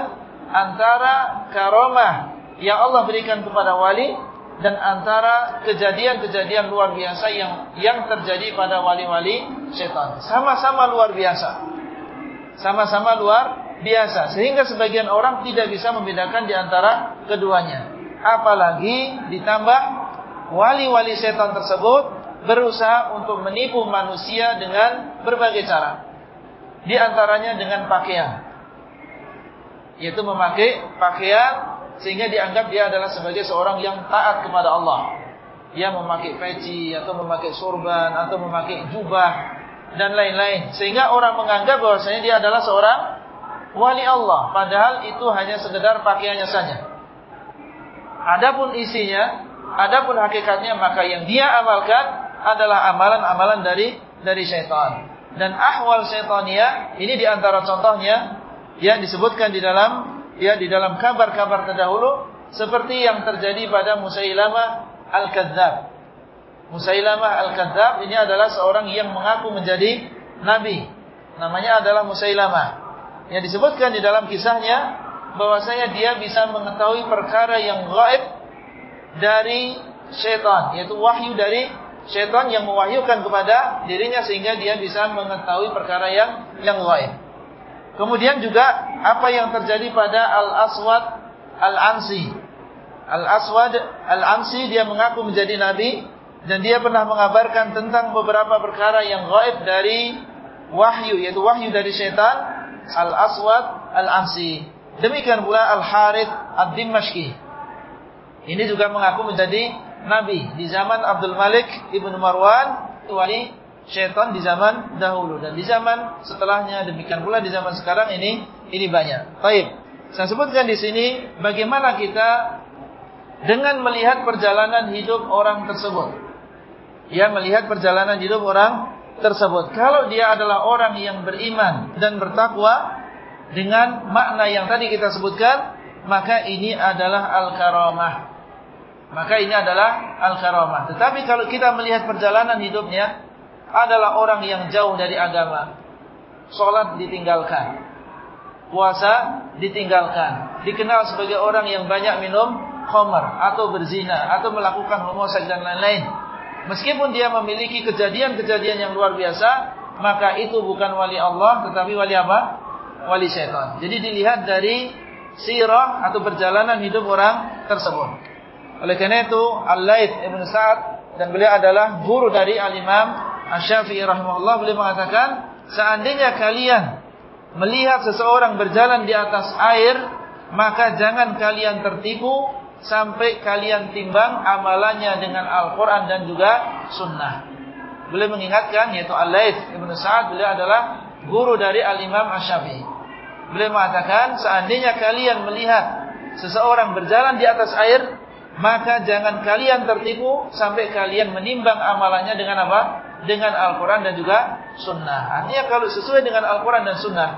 antara karomah yang Allah berikan kepada wali dan antara kejadian-kejadian luar biasa yang yang terjadi pada wali-wali setan. Sama-sama luar biasa. Sama-sama luar biasa. Sehingga sebagian orang tidak bisa membedakan di antara keduanya. Apalagi ditambah wali-wali setan tersebut berusaha untuk menipu manusia dengan berbagai cara. Di antaranya dengan pakaian. Yaitu memakai pakaian sehingga dianggap dia adalah sebagai seorang yang taat kepada Allah. Dia memakai peci atau memakai sorban atau memakai jubah dan lain-lain. Sehingga orang menganggap bahwasanya dia adalah seorang wali Allah. Padahal itu hanya sekedar pakaiannya saja. Adapun isinya, adapun hakikatnya maka yang dia amalkan adalah amalan-amalan dari dari syaitan dan ahwal syaitania ini di antara contohnya yang disebutkan di dalam ya di dalam kabar-kabar terdahulu seperti yang terjadi pada Musailamah al-Kadzab. Musailamah al-Kadzab ini adalah seorang yang mengaku menjadi nabi. Namanya adalah Musailamah. Yang disebutkan di dalam kisahnya bahwasanya dia bisa mengetahui perkara yang gaib dari syaitan, yaitu wahyu dari syaitan yang mewahyukan kepada dirinya sehingga dia bisa mengetahui perkara yang yang lain. Kemudian juga apa yang terjadi pada Al-Aswad Al-Ansi. Al-Aswad Al-Ansi dia mengaku menjadi nabi dan dia pernah mengabarkan tentang beberapa perkara yang gaib dari wahyu yaitu wahyu dari syaitan Al-Aswad Al-Ansi. Demikian pula Al-Harith Ad-Dimashqi. Ini juga mengaku menjadi nabi di zaman Abdul Malik ibnu Marwan wali syaitan di zaman dahulu dan di zaman setelahnya demikian pula di zaman sekarang ini ini banyak. Baik. Saya sebutkan di sini bagaimana kita dengan melihat perjalanan hidup orang tersebut. Ya, melihat perjalanan hidup orang tersebut. Kalau dia adalah orang yang beriman dan bertakwa dengan makna yang tadi kita sebutkan, maka ini adalah al-karamah. Maka ini adalah al-karamah. Tetapi kalau kita melihat perjalanan hidupnya adalah orang yang jauh dari agama. Salat ditinggalkan. Puasa ditinggalkan. Dikenal sebagai orang yang banyak minum khamar atau berzina atau melakukan homoseks dan lain-lain. Meskipun dia memiliki kejadian-kejadian yang luar biasa, maka itu bukan wali Allah tetapi wali apa? Wali setan. Jadi dilihat dari sirah atau perjalanan hidup orang tersebut. Oleh karena itu, Al-Laits Ibn Sa'ad dan beliau adalah guru dari Al-Imam Asy-Syafi'i rahimahullah beliau mengatakan, seandainya kalian melihat seseorang berjalan di atas air, maka jangan kalian tertipu sampai kalian timbang amalannya dengan Al-Qur'an dan juga sunnah. Beliau mengingatkan yaitu Al-Laits Ibn Sa'ad beliau adalah guru dari Al-Imam Asy-Syafi'i. Beliau mengatakan, seandainya kalian melihat seseorang berjalan di atas air, maka jangan kalian tertipu sampai kalian menimbang amalannya dengan apa? Dengan Al-Quran dan juga Sunnah. Artinya kalau sesuai dengan Al-Quran dan Sunnah,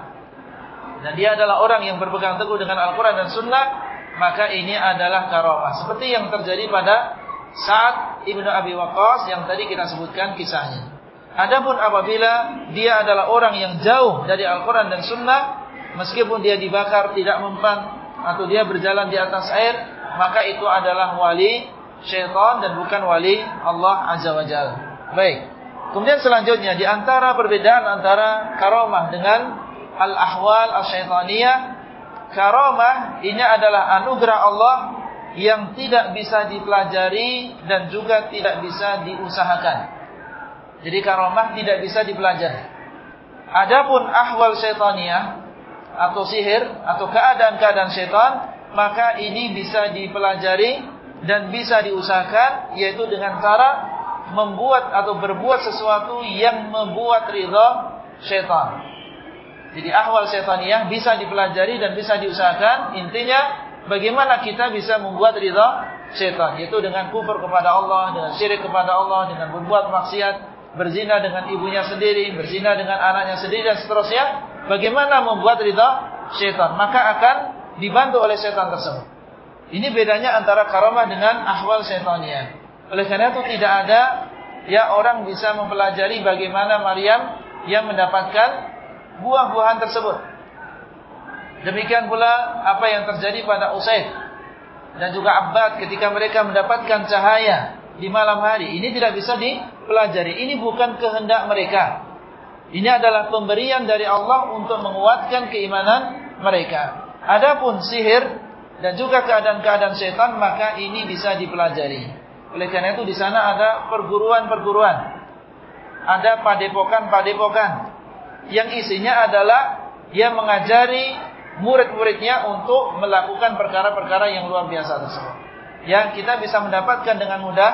dan dia adalah orang yang berpegang teguh dengan Al-Quran dan Sunnah, maka ini adalah karamah. Seperti yang terjadi pada saat Ibnu Abi Waqqas yang tadi kita sebutkan kisahnya. Adapun apabila dia adalah orang yang jauh dari Al-Quran dan Sunnah, meskipun dia dibakar tidak mempan atau dia berjalan di atas air, maka itu adalah wali syaitan dan bukan wali Allah Azza wa Jalla. Baik. Kemudian selanjutnya di antara perbedaan antara karomah dengan al-ahwal asyaitaniyah, karomah ini adalah anugerah Allah yang tidak bisa dipelajari dan juga tidak bisa diusahakan. Jadi karomah tidak bisa dipelajari. Adapun ahwal syaitaniyah atau sihir atau keadaan-keadaan setan, maka ini bisa dipelajari dan bisa diusahakan yaitu dengan cara membuat atau berbuat sesuatu yang membuat ridha setan. Jadi ahwal setaniyah bisa dipelajari dan bisa diusahakan. Intinya bagaimana kita bisa membuat ridha setan yaitu dengan kufur kepada Allah, dengan syirik kepada Allah, dengan berbuat maksiat, berzina dengan ibunya sendiri, berzina dengan anaknya sendiri dan seterusnya bagaimana membuat ridha syaitan, maka akan dibantu oleh syaitan tersebut. Ini bedanya antara karamah dengan ahwal syaitania. Oleh karena itu tidak ada ya orang bisa mempelajari bagaimana Maryam yang mendapatkan buah-buahan tersebut. Demikian pula apa yang terjadi pada Usaid dan juga Abbad ketika mereka mendapatkan cahaya di malam hari. Ini tidak bisa dipelajari. Ini bukan kehendak mereka. Ini adalah pemberian dari Allah untuk menguatkan keimanan mereka. Adapun sihir dan juga keadaan-keadaan setan maka ini bisa dipelajari. Oleh karena itu di sana ada perguruan-perguruan. Ada padepokan-padepokan yang isinya adalah yang mengajari murid-muridnya untuk melakukan perkara-perkara yang luar biasa tersebut. Yang kita bisa mendapatkan dengan mudah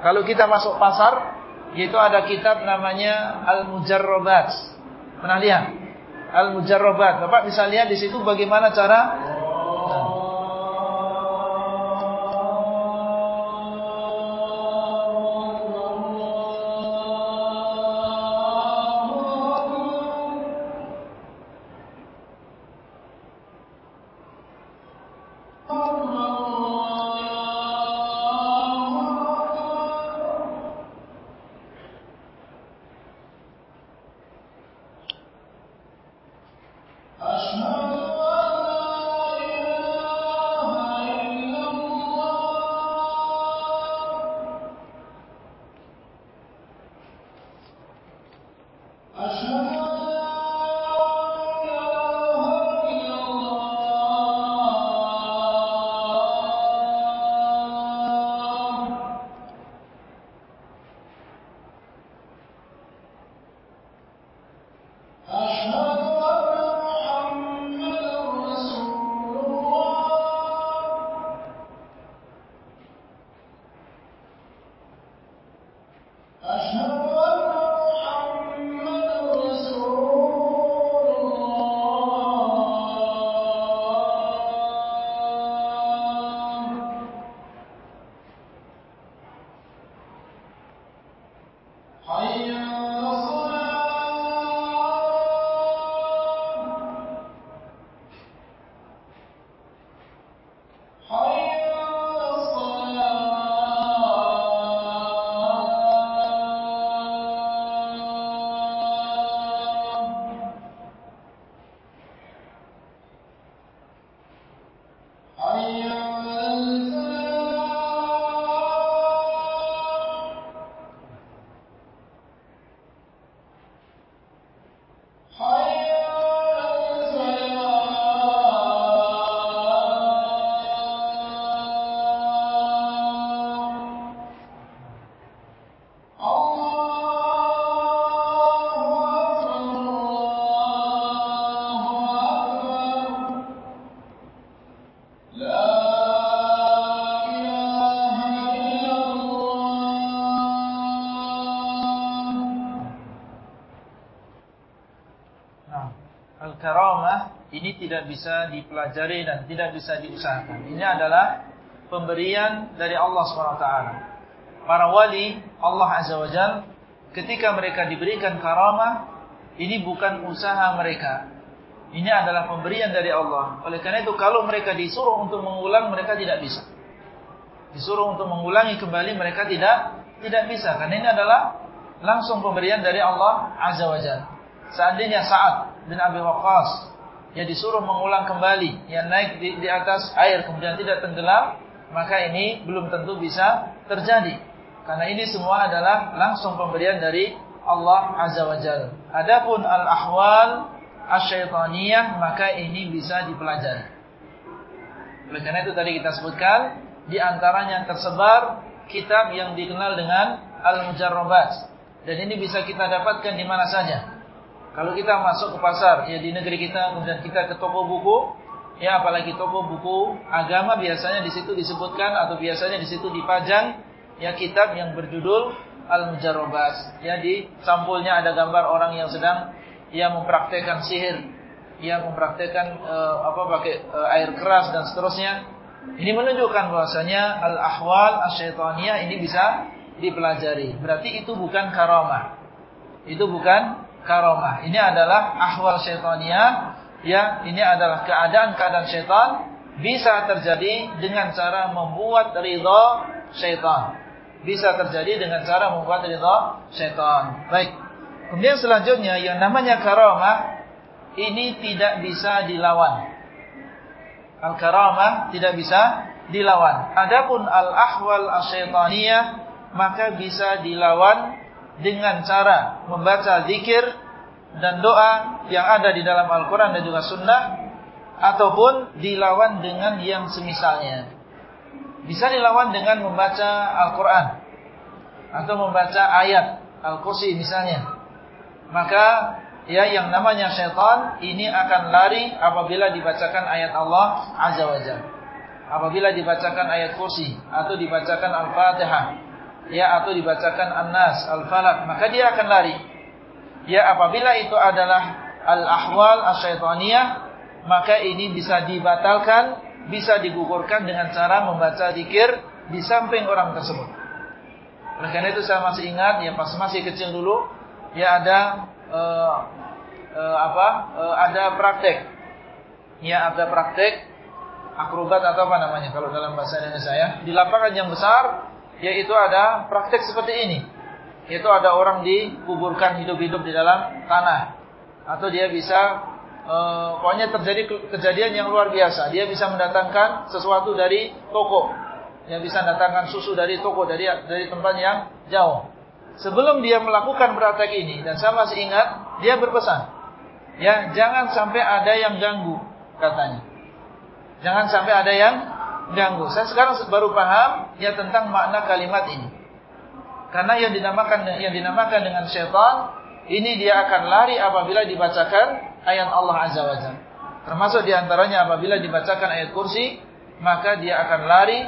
kalau kita masuk pasar yaitu ada kitab namanya Al-Mujarrabat. Pernah lihat? Al-Mujarrabat. Bapak bisa lihat di situ bagaimana cara Al-karamah ini tidak bisa dipelajari dan tidak bisa diusahakan. Ini adalah pemberian dari Allah SWT. Para wali Allah Azza wa Jal, ketika mereka diberikan karamah, ini bukan usaha mereka. Ini adalah pemberian dari Allah. Oleh karena itu, kalau mereka disuruh untuk mengulang, mereka tidak bisa. Disuruh untuk mengulangi kembali, mereka tidak tidak bisa. Karena ini adalah langsung pemberian dari Allah Azza wa Jal. Seandainya Sa'ad bin Abi Waqqas yang disuruh mengulang kembali, yang naik di, di atas air kemudian tidak tenggelam, maka ini belum tentu bisa terjadi. Karena ini semua adalah langsung pemberian dari Allah Azza wa Jalla. Adapun al-ahwal asyaitaniyah maka ini bisa dipelajari. Oleh karena itu tadi kita sebutkan di antaranya tersebar kitab yang dikenal dengan al-mujarrabat. Dan ini bisa kita dapatkan di mana saja. Kalau kita masuk ke pasar, ya di negeri kita, kemudian kita ke toko buku, ya apalagi toko buku agama biasanya di situ disebutkan atau biasanya di situ dipajang ya kitab yang berjudul Al-Mujarrabas. Ya di sampulnya ada gambar orang yang sedang ya mempraktekkan sihir, ya mempraktekkan uh, apa pakai uh, air keras dan seterusnya. Ini menunjukkan bahwasanya al-ahwal asyaitaniyah ini bisa dipelajari. Berarti itu bukan karamah. Itu bukan karomah. Ini adalah ahwal syaitania. Ya, ini adalah keadaan-keadaan syaitan bisa terjadi dengan cara membuat ridha syaitan. Bisa terjadi dengan cara membuat ridha syaitan. Baik. Kemudian selanjutnya yang namanya karomah ini tidak bisa dilawan. Al-karamah tidak bisa dilawan. Adapun al-ahwal asyaitaniyah maka bisa dilawan dengan cara membaca zikir dan doa yang ada di dalam Al-Quran dan juga Sunnah ataupun dilawan dengan yang semisalnya. Bisa dilawan dengan membaca Al-Quran atau membaca ayat Al-Kursi misalnya. Maka ya yang namanya syaitan ini akan lari apabila dibacakan ayat Allah Azza wa Jalla. Apabila dibacakan ayat kursi atau dibacakan Al-Fatihah ya atau dibacakan An-Nas, Al-Falaq, maka dia akan lari. Ya apabila itu adalah al-ahwal asyaitaniyah, maka ini bisa dibatalkan, bisa digugurkan dengan cara membaca zikir di samping orang tersebut. Oleh karena itu saya masih ingat ya pas masih kecil dulu ya ada uh, uh, apa? Uh, ada praktek. Ya ada praktek akrobat atau apa namanya kalau dalam bahasa Indonesia ya. Di lapangan yang besar yaitu ada praktek seperti ini. Yaitu ada orang dikuburkan hidup-hidup di dalam tanah. Atau dia bisa, e, pokoknya terjadi kejadian yang luar biasa. Dia bisa mendatangkan sesuatu dari toko. Dia bisa mendatangkan susu dari toko, dari dari tempat yang jauh. Sebelum dia melakukan praktek ini, dan saya masih ingat, dia berpesan. Ya, jangan sampai ada yang ganggu, katanya. Jangan sampai ada yang ganggu. Saya sekarang baru paham ya tentang makna kalimat ini. Karena yang dinamakan yang dinamakan dengan syaitan ini dia akan lari apabila dibacakan ayat Allah Azza wa Jalla. Termasuk di antaranya apabila dibacakan ayat kursi, maka dia akan lari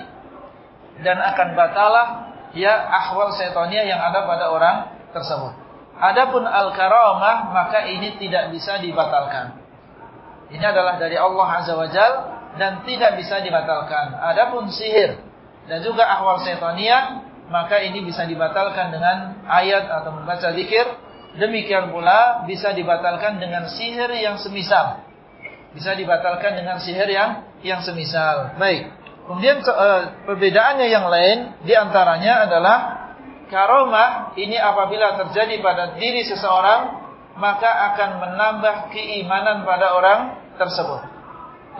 dan akan batalah ya ahwal syaitania yang ada pada orang tersebut. Adapun al-karamah maka ini tidak bisa dibatalkan. Ini adalah dari Allah Azza wa Jalla dan tidak bisa dibatalkan. Adapun sihir dan juga ahwal setaniyah maka ini bisa dibatalkan dengan ayat atau membaca zikir. Demikian pula bisa dibatalkan dengan sihir yang semisal. Bisa dibatalkan dengan sihir yang yang semisal. Baik. Kemudian uh, perbedaannya yang lain di antaranya adalah karomah ini apabila terjadi pada diri seseorang maka akan menambah keimanan pada orang tersebut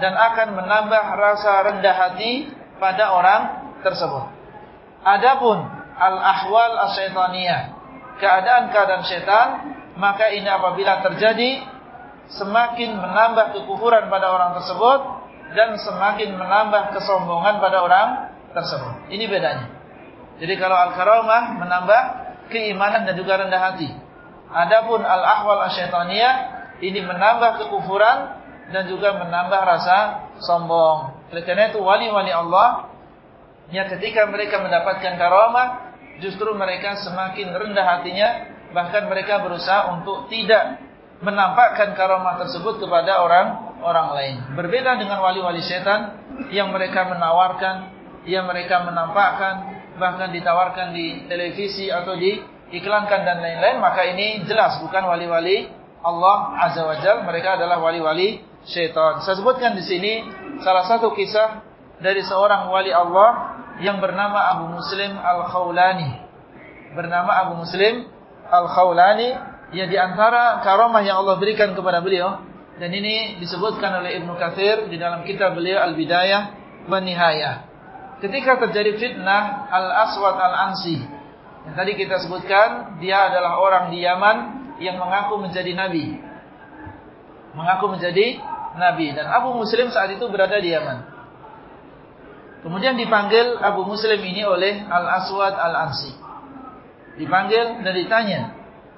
dan akan menambah rasa rendah hati pada orang tersebut. Adapun al-ahwal asyaitaniyah, keadaan-keadaan setan, maka ini apabila terjadi semakin menambah kekufuran pada orang tersebut dan semakin menambah kesombongan pada orang tersebut. Ini bedanya. Jadi kalau al-karamah menambah keimanan dan juga rendah hati. Adapun al-ahwal asyaitaniyah ini menambah kekufuran dan juga menambah rasa sombong. Oleh karena itu wali-wali Allah ya ketika mereka mendapatkan karamah justru mereka semakin rendah hatinya bahkan mereka berusaha untuk tidak menampakkan karomah tersebut kepada orang orang lain. Berbeda dengan wali-wali setan yang mereka menawarkan, yang mereka menampakkan, bahkan ditawarkan di televisi atau diiklankan dan lain-lain, maka ini jelas bukan wali-wali Allah Azza wa Jal, mereka adalah wali-wali setan. Saya sebutkan di sini salah satu kisah dari seorang wali Allah yang bernama Abu Muslim Al-Khawlani. Bernama Abu Muslim Al-Khawlani yang di antara karomah yang Allah berikan kepada beliau dan ini disebutkan oleh Ibnu Katsir di dalam kitab beliau Al-Bidayah wa Nihayah. Ketika terjadi fitnah Al-Aswad Al-Ansi yang tadi kita sebutkan dia adalah orang di Yaman yang mengaku menjadi nabi. Mengaku menjadi nabi dan Abu Muslim saat itu berada di Yaman. Kemudian dipanggil Abu Muslim ini oleh Al-Aswad Al-Ansi. Dipanggil dan ditanya,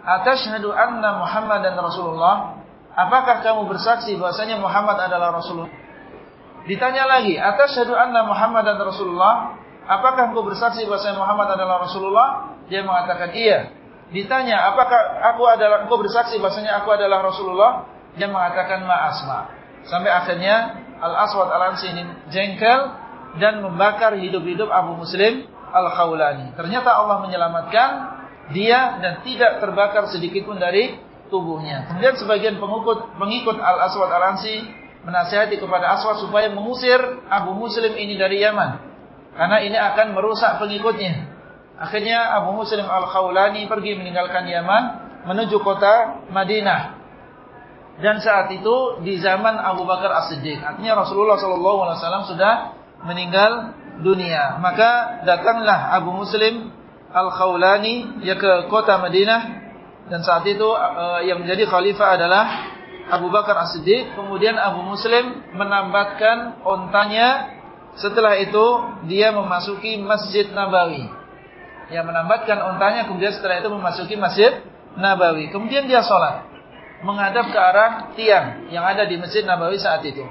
"Atashhadu anna Muhammad dan Rasulullah?" Apakah kamu bersaksi bahwasanya Muhammad adalah Rasulullah? Ditanya lagi, "Atashhadu anna Muhammad dan Rasulullah?" Apakah engkau bersaksi bahwasanya Muhammad adalah Rasulullah? Dia mengatakan iya. Ditanya, "Apakah aku adalah engkau bersaksi bahwasanya aku adalah Rasulullah?" Dia mengatakan ma'asma. Sampai akhirnya Al-Aswad Al-Ansi ini jengkel dan membakar hidup-hidup Abu Muslim Al-Khawlani. Ternyata Allah menyelamatkan dia dan tidak terbakar sedikit pun dari tubuhnya. Kemudian sebagian pengikut pengikut Al-Aswad Al-Ansi menasihati kepada Aswad supaya mengusir Abu Muslim ini dari Yaman. Karena ini akan merusak pengikutnya. Akhirnya Abu Muslim Al-Khawlani pergi meninggalkan Yaman menuju kota Madinah. Dan saat itu di zaman Abu Bakar As-Siddiq. Artinya Rasulullah SAW sudah meninggal dunia. Maka datanglah Abu Muslim Al-Khawlani ya ke kota Madinah dan saat itu uh, yang menjadi khalifah adalah Abu Bakar As-Siddiq. Kemudian Abu Muslim menambatkan ontanya. Setelah itu dia memasuki Masjid Nabawi. Ya menambatkan ontanya kemudian setelah itu memasuki Masjid Nabawi. Kemudian dia sholat menghadap ke arah tiang yang ada di Masjid Nabawi saat itu.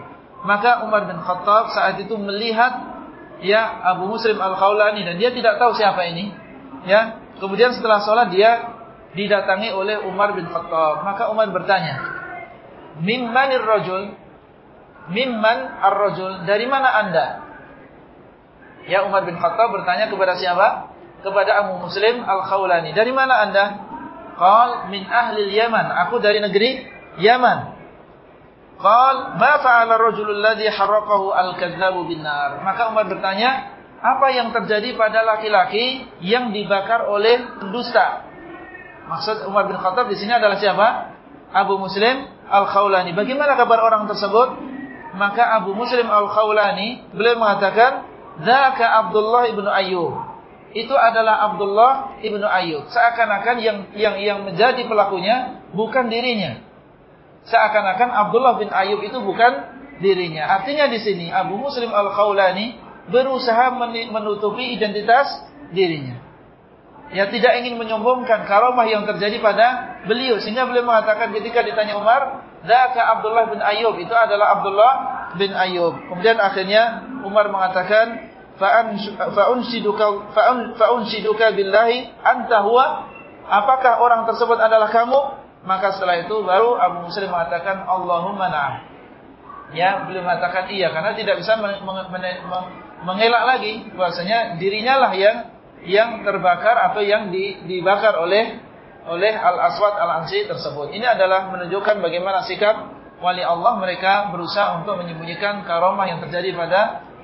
Maka Umar bin Khattab saat itu melihat ya Abu Muslim Al-Khawlani dan dia tidak tahu siapa ini. Ya, kemudian setelah sholat dia didatangi oleh Umar bin Khattab. Maka Umar bertanya, "Mimmanir rajul?" Mimman ar-rajul? Dari mana Anda? Ya Umar bin Khattab bertanya kepada siapa? Kepada Abu Muslim Al-Khawlani. Dari mana Anda? Qal min ahli Yaman. Aku dari negeri Yaman. Qal, "Ma fa'ala ar-rajul alladhi harraqahu al-kadzdzabu bin-nar?" Maka Umar bertanya, apa yang terjadi pada laki-laki yang dibakar oleh pendusta? Maksud Umar bin Khattab di sini adalah siapa? Abu Muslim Al-Khawlani. Bagaimana kabar orang tersebut? Maka Abu Muslim Al-Khawlani beliau mengatakan, "Dzaka Abdullah ibnu Ayyub." Itu adalah Abdullah ibnu Ayyub. Seakan-akan yang yang yang menjadi pelakunya bukan dirinya seakan-akan Abdullah bin Ayub itu bukan dirinya. Artinya di sini Abu Muslim Al-Khawlani berusaha menutupi identitas dirinya. Ya tidak ingin menyombongkan karomah yang terjadi pada beliau sehingga beliau mengatakan ketika ditanya Umar, "Dzaka Abdullah bin Ayub." Itu adalah Abdullah bin Ayub. Kemudian akhirnya Umar mengatakan, "Fa'unshiduka fa'unshiduka billahi anta huwa?" Apakah orang tersebut adalah kamu? Maka setelah itu baru Abu Muslim mengatakan Allahumma na'am. Ya, beliau mengatakan iya karena tidak bisa mengelak lagi bahwasanya dirinya lah yang yang terbakar atau yang dibakar oleh oleh Al-Aswad Al-Ansi tersebut. Ini adalah menunjukkan bagaimana sikap wali Allah mereka berusaha untuk menyembunyikan karomah yang terjadi pada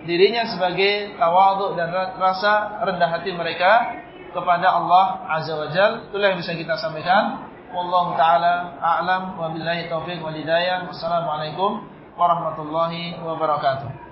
dirinya sebagai tawadhu dan rasa rendah hati mereka kepada Allah Azza wa Jalla. Itulah yang bisa kita sampaikan. Wallahu taala a'lam wa billahi taufiq wal hidayah. Wassalamualaikum warahmatullahi wabarakatuh.